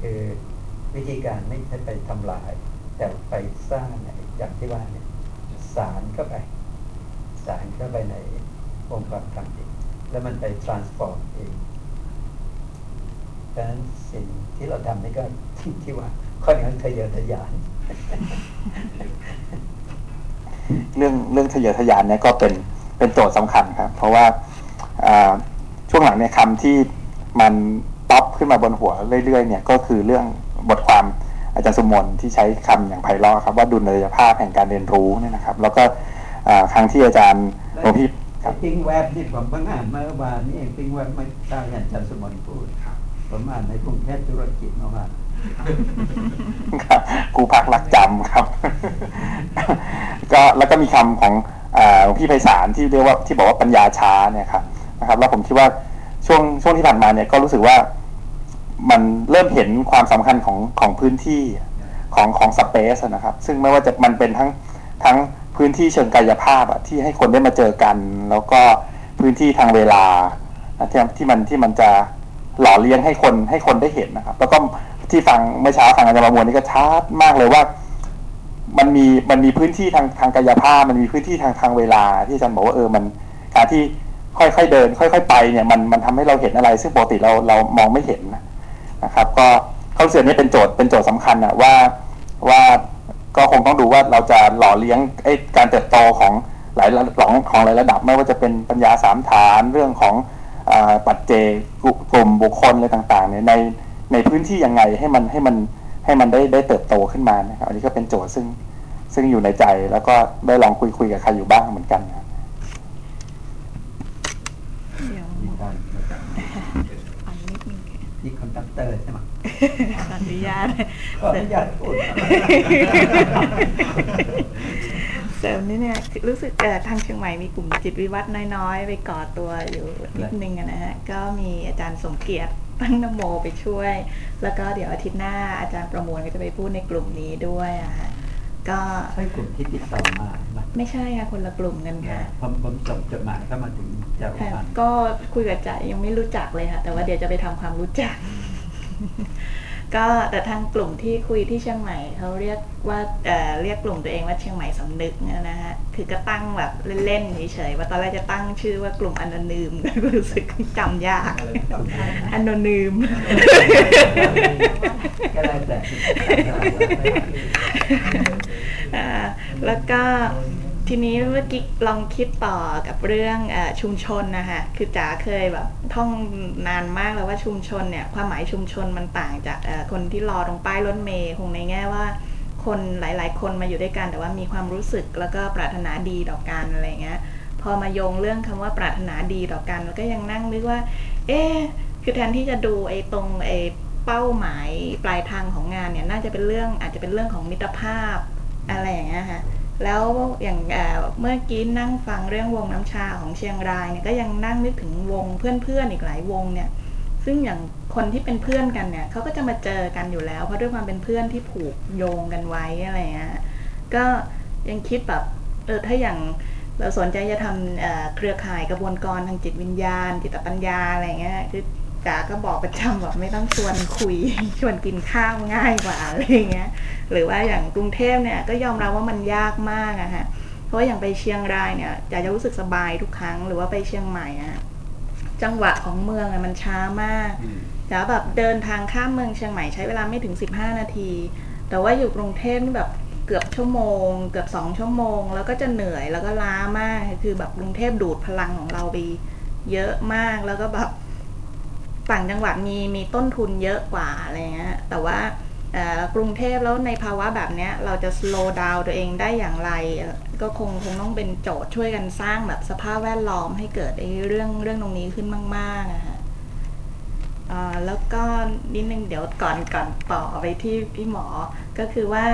Speaker 3: คือวิธีการไม่ใช่ไปทำลาย แต่ไปสร้างในอย่างที่ว่าเนี่ยสารเข้าไป สารเข้าไปในองค์ความทำเองแล้วมันไป transform เองดังนั้นสิ่งที่เราทำนี่ก็ที่ว่าค่อนข้างทะเยอทะยาน
Speaker 4: เรื่องเรื่องทะเยอทะยานเนี่ยก็เป็นเป็นโจทย์สำคัญครับ เพราะว่า ช่วงหลังเนี่ยคำที่มันป๊อปขึ้นมาบนหัวเรื่อยๆเนี่ยก็คือเรื่องบทความอาจารย์สมนที่ใช้คำอย่างไพเราะครับว่าดุลยภาพแห่งการเรียนรู้เนี่ยนะครับ แล้วก็อ่าครั้งที่อาจารย์หลวงพี่ค
Speaker 3: ไอ้
Speaker 4: รับ
Speaker 3: ปิ้งแวบนี่ผมเพิ่งอ่านเมื่อวานนี่เองปิ้งแวบไม่ทราบอย่างอาจารย์สมนพูดผมอ่านในกรุงเทพธุรกิจเมื่อวาน
Speaker 4: ครับครูพักรักจำครับ ก็แล้วก็มีคำของอาหลวงพี่ไพศาลที่เรียกว่าที่บอกว่าปัญญาช้าเนี่ยครับ นะครับ แล้วผมคิดว่าช่วงช่วงที่ผ่านมาเนี่ยก็รู้สึกว่ามันเริ่มเห็นความสำคัญของของพื้นที่ของของสเปซนะครับ ซึ่งไม่ว่าจะมันเป็นทั้งทั้งพื้นที่เชิงกายภาพอะที่ให้คนได้มาเจอกัน แล้วก็พื้นที่ทางเวลาที่ที่มันที่มันจะหล่อเลี้ยงให้คนให้คนได้เห็นนะครับ แล้วก็ที่ฟังเมื่อเช้าฟังอาจารย์ประมวลนี่ก็ชัดมากเลยว่า มันมีมันมีพื้นที่ทางทางกายภาพ มันมีพื้นที่ทางทางเวลา ที่อาจารย์บอกว่าเออมันการที่ ค่อยๆเดิน ค่อย ๆ ไปเนี่ยมันมันทำให้เราเห็นอะไร ซึ่งปกติเราเรามองไม่เห็นนะครับ ก็ข้าเสือนี้เป็นโจทย์เป็นโจทย์สำคัญนะว่าว่าก็คงต้องดูว่าเราจะหล่อเลี้ยงไอ้การเติบโตของหลายระของของหลายระดับ ไม่ว่าจะเป็นปัญญาสามฐานเรื่องของอปัจเจกกลุ่มบุคคลอะไรต่างๆเนี่ยในในพื้นที่ยังไงให้มันให้มันให้มันได้ได้เติบโตขึ้นมานะครับอันนี้ก็เป็นโจทย์ซึ่งซึ่งอยู่ในใจแล้วก็ได้ลองคุยคุยกับใครอยู่บ้างเหมือนกันนะครับ
Speaker 7: เดี๋ยว
Speaker 3: มีการ
Speaker 7: อันนิดนึง
Speaker 3: ที่ conductor ใช่ไหม
Speaker 7: ขออนุญาต
Speaker 3: ขออนุญาตพูด
Speaker 7: เสริมนี่เนี่ยรู้สึกเอ่อทางเชียงใหม่มีกลุ่มจิตวิวัฒน์น้อยๆ ไปก่อตัวอยู่นิดนึงอะนะฮะก็มีอาจารย์สมเกียรติตั้งนโมไปช่วย แล้วก็เดี๋ยวอาทิตย์หน้าอาจารย์ประมวลก็จะไปพูดในกลุ่มนี้ด้วยอะฮะก็
Speaker 3: ใช่กลุ่มที่ติดต่อมาไหม
Speaker 7: ไม่ใช่ค่ะคนละกลุ่มกันค่ะ
Speaker 3: ผมผมส่งจดหมายเข้ามาถึงเจ้า
Speaker 7: ค่ะ
Speaker 3: พัน
Speaker 7: ก็คุยกับจ่ายังไม่รู้จักเลยค่ะแต่ว่าเดี๋ยวจะไปทำความรู้จัก ก็แต่ทางกลุ่มที่คุยที่เชียงใหม่เขาเรียกว่าเอ่อเรียกกลุ่มตัวเองว่าเชียงใหม่สำนึกเนี่ยนะฮะคือก็ตั้งแบบเล่นๆเฉยๆว่าตอนแรกจะตั้งชื่อว่ากลุ่มอนนืมก็รู้สึกจำยากอนนืม
Speaker 3: ก็แล้วแต่
Speaker 7: อ่าแล้วก็ ทีนี้เมื่อกี้ลองคิดต่อกับเรื่องอชุมชนนะคะคือจ๋าเคยแบบท่องนานมากแล้วว่าชุมชนเนี่ยความหมายชุมชนมันต่างจากคนที่รอตรงป้ายรถเมย์คงในแง่ว่าคนหลาย ๆ คนมาอยู่ด้วยกัน แต่ว่ามีความรู้สึกแล้วก็ปรารถนาดีต่อกันอะไรเงี้ยพอมาโยงเรื่องคำว่าปรารถนาดีต่อกันแล้วก็ยังนั่งนึกว่า เอ๊คือแทนที่จะดูไอ้ตรงไอ้เป้าหมายปลายทางของงานเนี่ยน่าจะเป็นเรื่องอาจจะเป็นเรื่องของมิตรภาพอะไรอย่างเงี้ยค่ะ แล้วอย่างเมื่อกี้นั่งฟังเรื่องวงน้ำชาของเชียงรายเนี่ยก็ยังนั่งนึกถึงวงเพื่อนๆอีกหลายวงเนี่ยซึ่งอย่างคนที่เป็นเพื่อนกันเนี่ยเขาก็จะมาเจอกันอยู่แล้ว เพราะด้วยความเป็นเพื่อนที่ผูกโยงกันไว้อะไรเงี้ยก็ยังคิดแบบเออถ้าอย่างเราสนใจจะทำเครือข่ายกระบวนการทางจิตวิญญาณ จิตปัญญาอะไรเงี้ยคือ จ๋าก็บอกประจำบอกไม่ต้องชวนคุยชวนกินข้าวง่ายกว่าอะไรเงี้ยหรือว่าอย่างกรุงเทพเนี่ยก็ยอมรับว่ามันยากมากอะฮะเพราะว่าอย่างไปเชียงรายเนี่ยจ๋าจะรู้สึกสบายทุกครั้งหรือว่าไปเชียงใหม่อะจังหวะของเมืองอะมันช้ามาก
Speaker 5: อืม
Speaker 7: จ๋าแบบเดินทางข้ามเมืองเชียงใหม่ใช้เวลาไม่ถึง 15 นาที แต่ว่าอยู่กรุงเทพนี่แบบเกือบชั่วโมง เกือบสองชั่วโมง แล้วก็จะเหนื่อยแล้วก็ล้ามากคือแบบกรุงเทพดูดพลังของเราไปเยอะมากแล้วก็แบบ ต่างจังหวัดมีมีต้นทุนเยอะกว่าอะไรเงี้ยแต่ว่ากรุงเทพแล้วในภาวะแบบเนี้ยเราจะ slow down ตัวเองได้อย่างไร ก็คงคงต้องเป็นโจทย์ช่วยกันสร้างแบบสภาพแวดล้อมให้เกิดไอ้เรื่องเรื่องตรงนี้ขึ้นมากๆอะฮะแล้วก็นิดนึงเดี๋ยวก่อนก่อนต่อไปที่พี่หมอ ก็คือว่า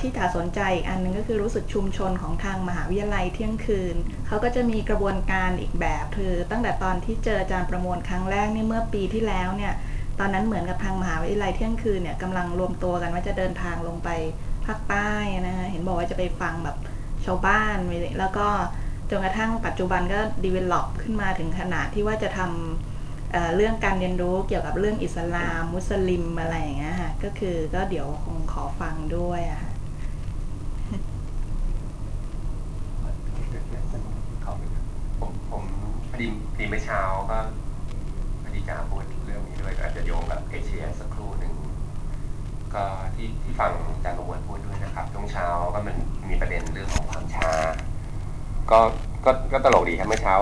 Speaker 7: ที่จ๋าสนใจอีกอันหนึงก็คือรู้สึกชุมชนของทางมหาวิทยาลัยเที่ยงคืน เขาก็จะมีกระบวนการอีกแบบคือตั้งแต่ตอนที่เจออาจารย์ประมวลครั้งแรกนี่เมื่อปีที่แล้วเนี่ยตอนนั้นเหมือนกับทางมหาวิทยาลัยเที่ยงคืนเนี่ยกำลังรวมตัวกันว่าจะเดินทางลงไปภาคใต้นะฮะเห็นบอกว่าจะไปฟังแบบชาวบ้าน แล้วก็จนกระทั่งปัจจุบันก็ develop ขึ้นมาถึงขนาดที่ว่าจะทำ เรื่องการเรียนรู้เกี่ยวกับเรื่องอิสลาม มุสลิมอะไรอย่างเงี้ยค่ะ ก็คือก็เดี๋ยวคงขอฟังด้วยอะค่ะ
Speaker 5: ผมผมพอดีพอดีเมื่อเช้าก็พอดีจะพูดเรื่องนี้ด้วยก็อาจจะโยงกับเอเชียสักครู่หนึ่งก็ที่ที่ฟังอาจารย์ประมวลพูดด้วยนะครับช่วงเช้าก็มันมีประเด็นเรื่องของความช้าก็ก็ก็ตลกดีครับเมื่อเช้า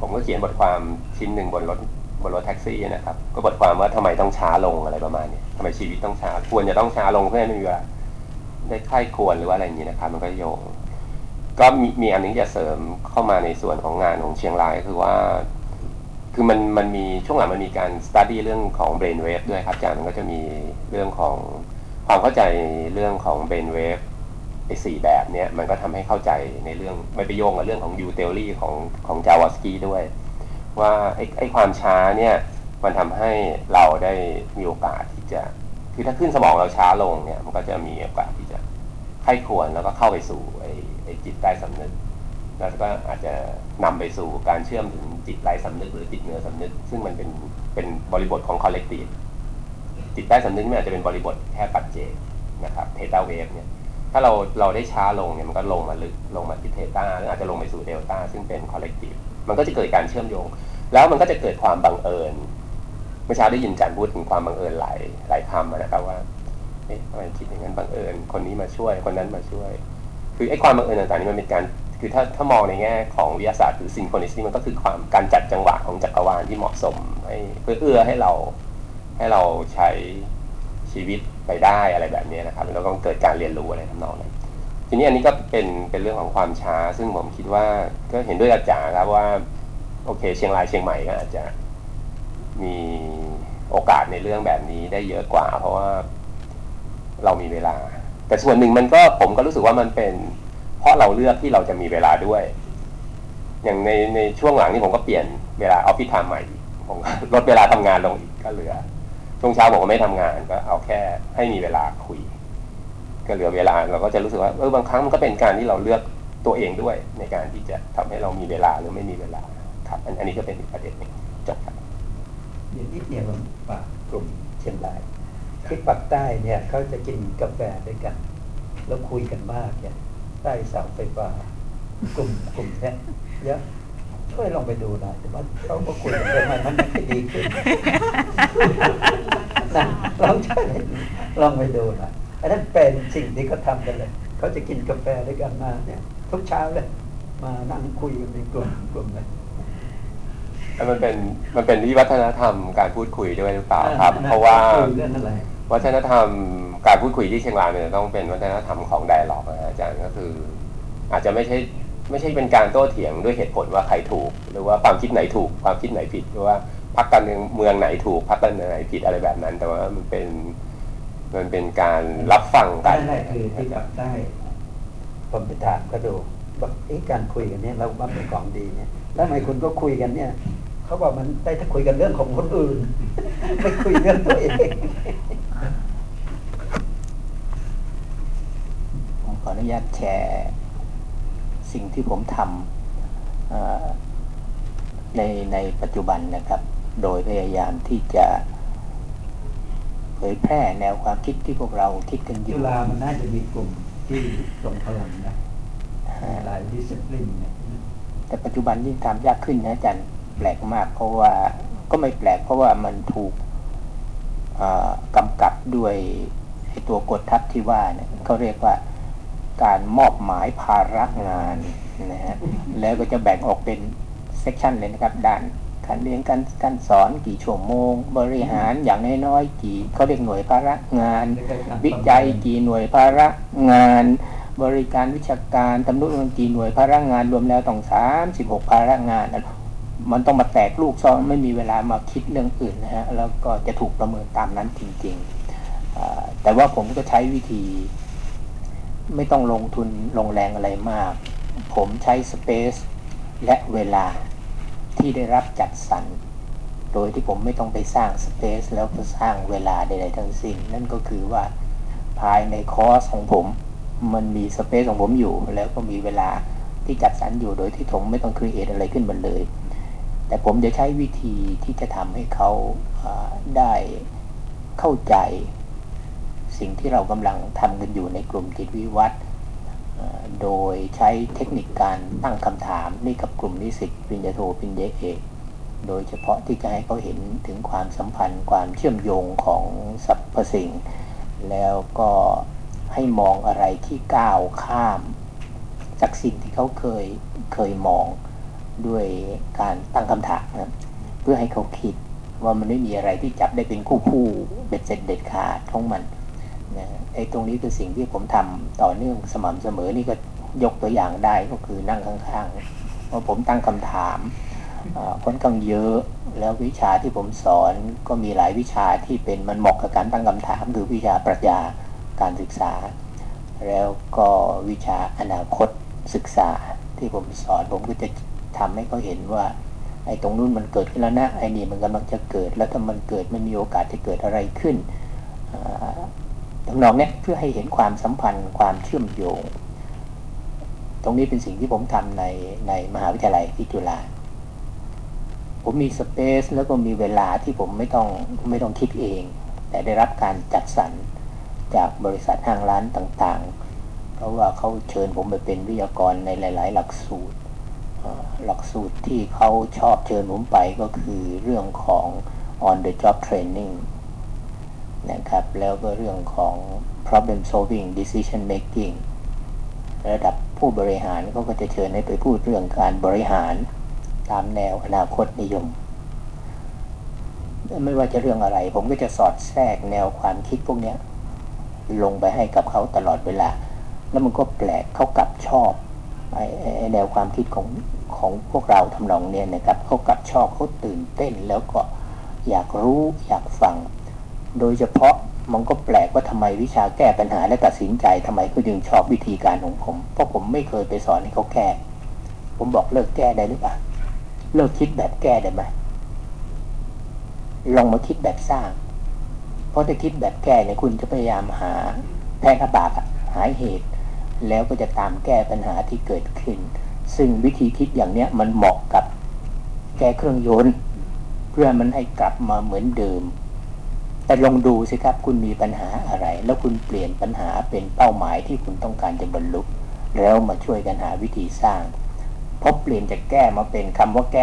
Speaker 5: ผมก็เขียนบทความชิ้นหนึ่งบนรถ บนรถแท็กซี่นะครับ ก็บทความว่าทำไมต้องช้าลงอะไรประมาณนี้ทำไมชีวิตต้องช้า ควรจะต้องช้าลงเพื่อให้มีเวลาได้ใคร่ควรหรือว่าอะไรอย่างนี้นะครับ มันก็โยง ก็มีมีอันนึงจะเสริมเข้ามาในส่วนของงานของเชียงรายก็คือว่า คือมันมันมีช่วงหลังมันมีการ study เรื่องของ brain wave ด้วยครับอาจารย์มันก็จะมีเรื่องของความเข้าใจเรื่องของ brain wave ไอ้สี่แบบเนี้ยมันก็ทำให้เข้าใจในเรื่องไม่ไปโยงกับเรื่องของ U theory ของของจาวาสกี้ด้วย ว่าไอ้ไอความช้าเนี่ยมันทำให้เราได้มีโอกาสที่จะคือถ้าขึ้นสมองเราช้าลงเนี่ย มันก็จะมีโอกาสที่จะไข้ควรแล้วก็เข้าไปสู่ไอ้ไอ้จิตใต้สำนึกแล้วก็อาจจะนำไปสู่การเชื่อมถึงจิตไร้สำนึกหรือจิตเหนือสำนึก ซึ่งมันเป็นเป็นบริบทของ collective จิตใต้สำนึกเนี่ยอาจจะเป็นบริบทแค่ปัจเจกนะครับ theta wave เนี่ยถ้าเราเราได้ช้าลงเนี่ยมันก็ลงมาลึกลงมาที่ theta หรืออาจจะลงไปสู่เดลต้าซึ่งเป็น collective มันก็จะเกิดการเชื่อมโยง แล้วมันก็จะเกิดความบังเอิญเมื่อเช้าได้ยินอาจารย์พูดถึงความบังเอิญหลายหลายคำนะครับว่าเอ๊ะทำไมคิดอย่างนั้นบังเอิญ คนนี้มาช่วยคนนั้นมาช่วย คือไอ้ความบังเอิญต่างๆนี่มันเป็นการคือถ้าถ้ามองในแง่ของวิทยาศาสตร์หรือ synchronicity มันก็คือความการจัดจังหวะของจักรวาลที่เหมาะสมให้เพื่อเอื้อให้เราให้เราใช้ชีวิตไปได้อะไรแบบนี้นะครับแล้วก็เกิดการเรียนรู้อะไรทำนองนั้น ทีนี้อันนี้ก็เป็นเป็นเรื่องของความช้า ซึ่งผมคิดว่าก็เห็นด้วยอาจารย์ครับว่า โอเค เชียงรายเชียงใหม่ก็อาจจะมีโอกาสในเรื่องแบบนี้ได้เยอะกว่า เพราะว่าเรามีเวลา แต่ส่วนหนึ่งมันก็ผมก็รู้สึกว่ามันเป็น เพราะเราเลือกที่เราจะมีเวลาด้วย อย่างในในช่วงหลังนี่ผมก็เปลี่ยนเวลาออฟฟิศไทม์ใหม่ผมลดเวลาทำงานลงอีกก็เหลือช่วงเช้าผมก็ไม่ทำงานก็เอาแค่ให้มีเวลาคุย ก็เหลือเวลาเราก็จะรู้สึกว่าเออบางครั้งมันก็เป็นการที่เราเลือกตัวเองด้วย ในการที่จะทำให้เรามีเวลาหรือไม่มีเวลาครับอันนี้ก็เป็นอีกประเด็นหนึ่งจบครับ
Speaker 3: เดี๋ยวนิดเดียวผมฝากกลุ่มเชียงรายที่ปากใต้เนี่ยเขาจะกินกาแฟด้วยกัน แล้วคุยกันมากเนี่ยใต้เสาไฟฟ้ากลุ่มกลุ่มเนี้ยเยอะช่วยลองไปดูหน่อยแต่ว่าเขาก็คุยกันทำไมมันไม่ดีขึ้นนะลองช่วยลองไปดูหน่อย อันนั้นเป็นสิ่งที่เขาทำกันเลยเขาจะกินกาแฟด้วยกันมาเนี่ยทุกเช้าเลยมานั่งคุยกันเป็นกลุ่มกลุ่มเลย
Speaker 5: แล้วมันเป็นมันเป็นที่วัฒนธรรมการพูดคุยด้วยหรือเปล่าครับ
Speaker 3: อ่
Speaker 5: เพราะว่า
Speaker 3: คุยเรื่องอะไร
Speaker 5: วัฒนธรรมการพูดคุยที่เชียงรายเนี่ยต้องเป็นวัฒนธรรมของไดอะล็อกนะอาจารย์ก็คือ อาจจะไม่ใช่ไม่ใช่เป็นการโต้เถียงด้วยเหตุผลว่าใครถูก หรือว่าความคิดไหนถูกความคิดไหนผิดหรือว่าพรรคการเมืองเมืองไหนถูกพรรคการเมืองไหนผิดอะไรแบบนั้น แต่ว่ามันเป็น มันเป็นการรับฟังกัน
Speaker 3: นั่นแหละคือที่ปากใต้ผมไปถามก็ดูบอกเอ๊ะการคุยกันเนี่ยเราว่าเป็นของดีเนี่ยแล้วทำไมคุณก็คุยกันเนี่ยเขาบอกมันได้ถ้าคุยกันเรื่องของคนอื่น ไม่คุยเรื่องตัวเอง
Speaker 8: ผมขออนุญาตแชร์สิ่งที่ผมทำเอ่อในในปัจจุบันนะครับ โดยพยายามที่จะ เผยแพร่แนวความคิดที่พวกเราคิดกันอ
Speaker 3: จุ
Speaker 8: ยู่
Speaker 3: ฬามันน่าจะมีกลุ่มที่ทรงพลังนะหลาย discipline เนี่ย
Speaker 8: แต่ปัจจุบันยิ่งทำยากขึ้นนะอาจารย์แปลกมาก เพราะว่าก็ไม่แปลกเพราะว่ามันถูกกำกับด้วยตัวกฎทัพที่ว่าเนี่ยเขาเรียกว่าการมอบหมายภาระงานนะฮะแล้วก็จะแบ่งออกเป็น section เลยนะครับ ด้าน การเรียนการการสอนกี่ชั่วโมง บริหารอย่างน้อยๆกี่เขาเรียกหน่วยภาระงาน วิจัยกี่หน่วยภาระงาน บริการวิชาการตำรวจกี่หน่วยภาระงานรวมแล้วต้องสามสิบหกภาระงานมันต้องมาแตกลูกซ้อนไม่มีเวลามาคิดเรื่องอื่นนะฮะแล้วก็จะถูกประเมินตามนั้นจริงๆแต่ว่าผมก็ใช้วิธี ไม่ต้องลงทุนลงแรงอะไรมาก ผมใช้สเปซและเวลา ที่ได้รับจัดสรร โดยที่ผมไม่ต้องไปสร้างสเปซแล้วก็สร้างเวลาใดๆทั้งสิ้น นั่นก็คือว่าภายในคอร์สของผม มันมีสเปซของผมอยู่ แล้วก็มีเวลาที่จัดสรรอยู่โดยที่ผมไม่ต้องครีเอทอะไรขึ้นมาเลย แต่ผมจะใช้วิธีที่จะทำให้เขาได้เข้าใจ สิ่งที่เรากำลังทำกันอยู่ในกลุ่มจิตวิวัฒน์ โดยใช้เทคนิคการตั้งคำถามนี่กับกลุ่มนิสิตปริญญาโทปริญญาเอกโดยเฉพาะที่จะให้เขาเห็นถึงความสัมพันธ์ความเชื่อมโยงของสรรพสิ่ง แล้วก็ให้มองอะไรที่ก้าวข้าม จากสิ่งที่เขาเคยเคยมองด้วยการตั้งคำถามนะเพื่อให้เขาคิดว่ามันไม่มีอะไรที่จับได้เป็นคู่คู่เบ็ดเสร็จเด็ดขาดของมัน ไอ้ตรงนี้คือสิ่งที่ผมทำต่อเนื่องสม่ำเสมอนี่ก็ยกตัวอย่างได้ก็คือนั่งข้างๆว่าผมตั้งคำถามค่อนข้างเยอะแล้ววิชาที่ผมสอนก็มีหลายวิชาที่เป็นมันเหมาะกับการตั้งคำถามคือวิชาปรัชญาการศึกษา แล้วก็วิชาอนาคตศึกษาที่ผมสอนผมก็จะทำให้เขาเห็นว่าไอ้ตรงนู้นมันเกิดขึ้นแล้วนะไอ้นี่มันกำลังจะเกิดแล้วถ้ามันเกิดมันมีโอกาสจะเกิดอะไรขึ้น ทั้งนองเนี้ยเพื่อให้เห็นความสัมพันธ์ความเชื่อมโยง ตรงนี้เป็นสิ่งที่ผมทำในในมหาวิทยาลัยที่จุฬาผมมีสเปซแล้วก็มีเวลาที่ผมไม่ต้องไม่ต้องคิดเอง แต่ได้รับการจัดสรรจากบริษัทห้างร้านต่างๆ เพราะว่าเขาเชิญผมไปเป็นวิทยากรในหลาย ๆ หลักสูตรหลักสูตรที่เขาชอบเชิญผมไปก็คือเรื่องของ on the job training นะครับ แล้วก็เรื่องของ problem solving decision making ระดับผู้บริหารเขาก็จะเชิญให้ไปพูดเรื่องการบริหารตามแนวอนาคตนิยม ไม่ว่าจะเรื่องอะไร ผมก็จะสอดแทรกแนวความคิดพวกนี้ลงไปให้กับเขาตลอดเวลา แล้วมันก็แปลกเขากลับชอบไอ้แนวความคิดของของพวกเราทำนองเนี่ยนะครับเขากลับชอบเขาตื่นเต้นแล้วก็อยากรู้อยากฟัง โดยเฉพาะมันก็แปลกว่าทำไมวิชาแก้ปัญหาและตัดสินใจทำไมเขาจึงชอบวิธีการของผม เพราะผมไม่เคยไปสอนให้เขาแก้ ผมบอกเลิกแก้ได้หรือเปล่าเลิกคิดแบบแก้ได้ไหมลองมาคิดแบบสร้าง เพราะถ้าคิดแบบแก้เนี่ยคุณจะพยายามหาแพ้กระบากหาเหตุ แล้วก็จะตามแก้ปัญหาที่เกิดขึ้น ซึ่งวิธีคิดอย่างเนี้ยมันเหมาะกับแก้เครื่องยนต์ เพื่อมันให้กลับมาเหมือนเดิม แต่ลองดูสิครับคุณมีปัญหาอะไร แล้วคุณเปลี่ยนปัญหาเป็นเป้าหมายที่คุณต้องการจะบรรลุแล้วมาช่วยกันหาวิธีสร้างพอเปลี่ยนจากแก้มาเป็นคำว่าแก้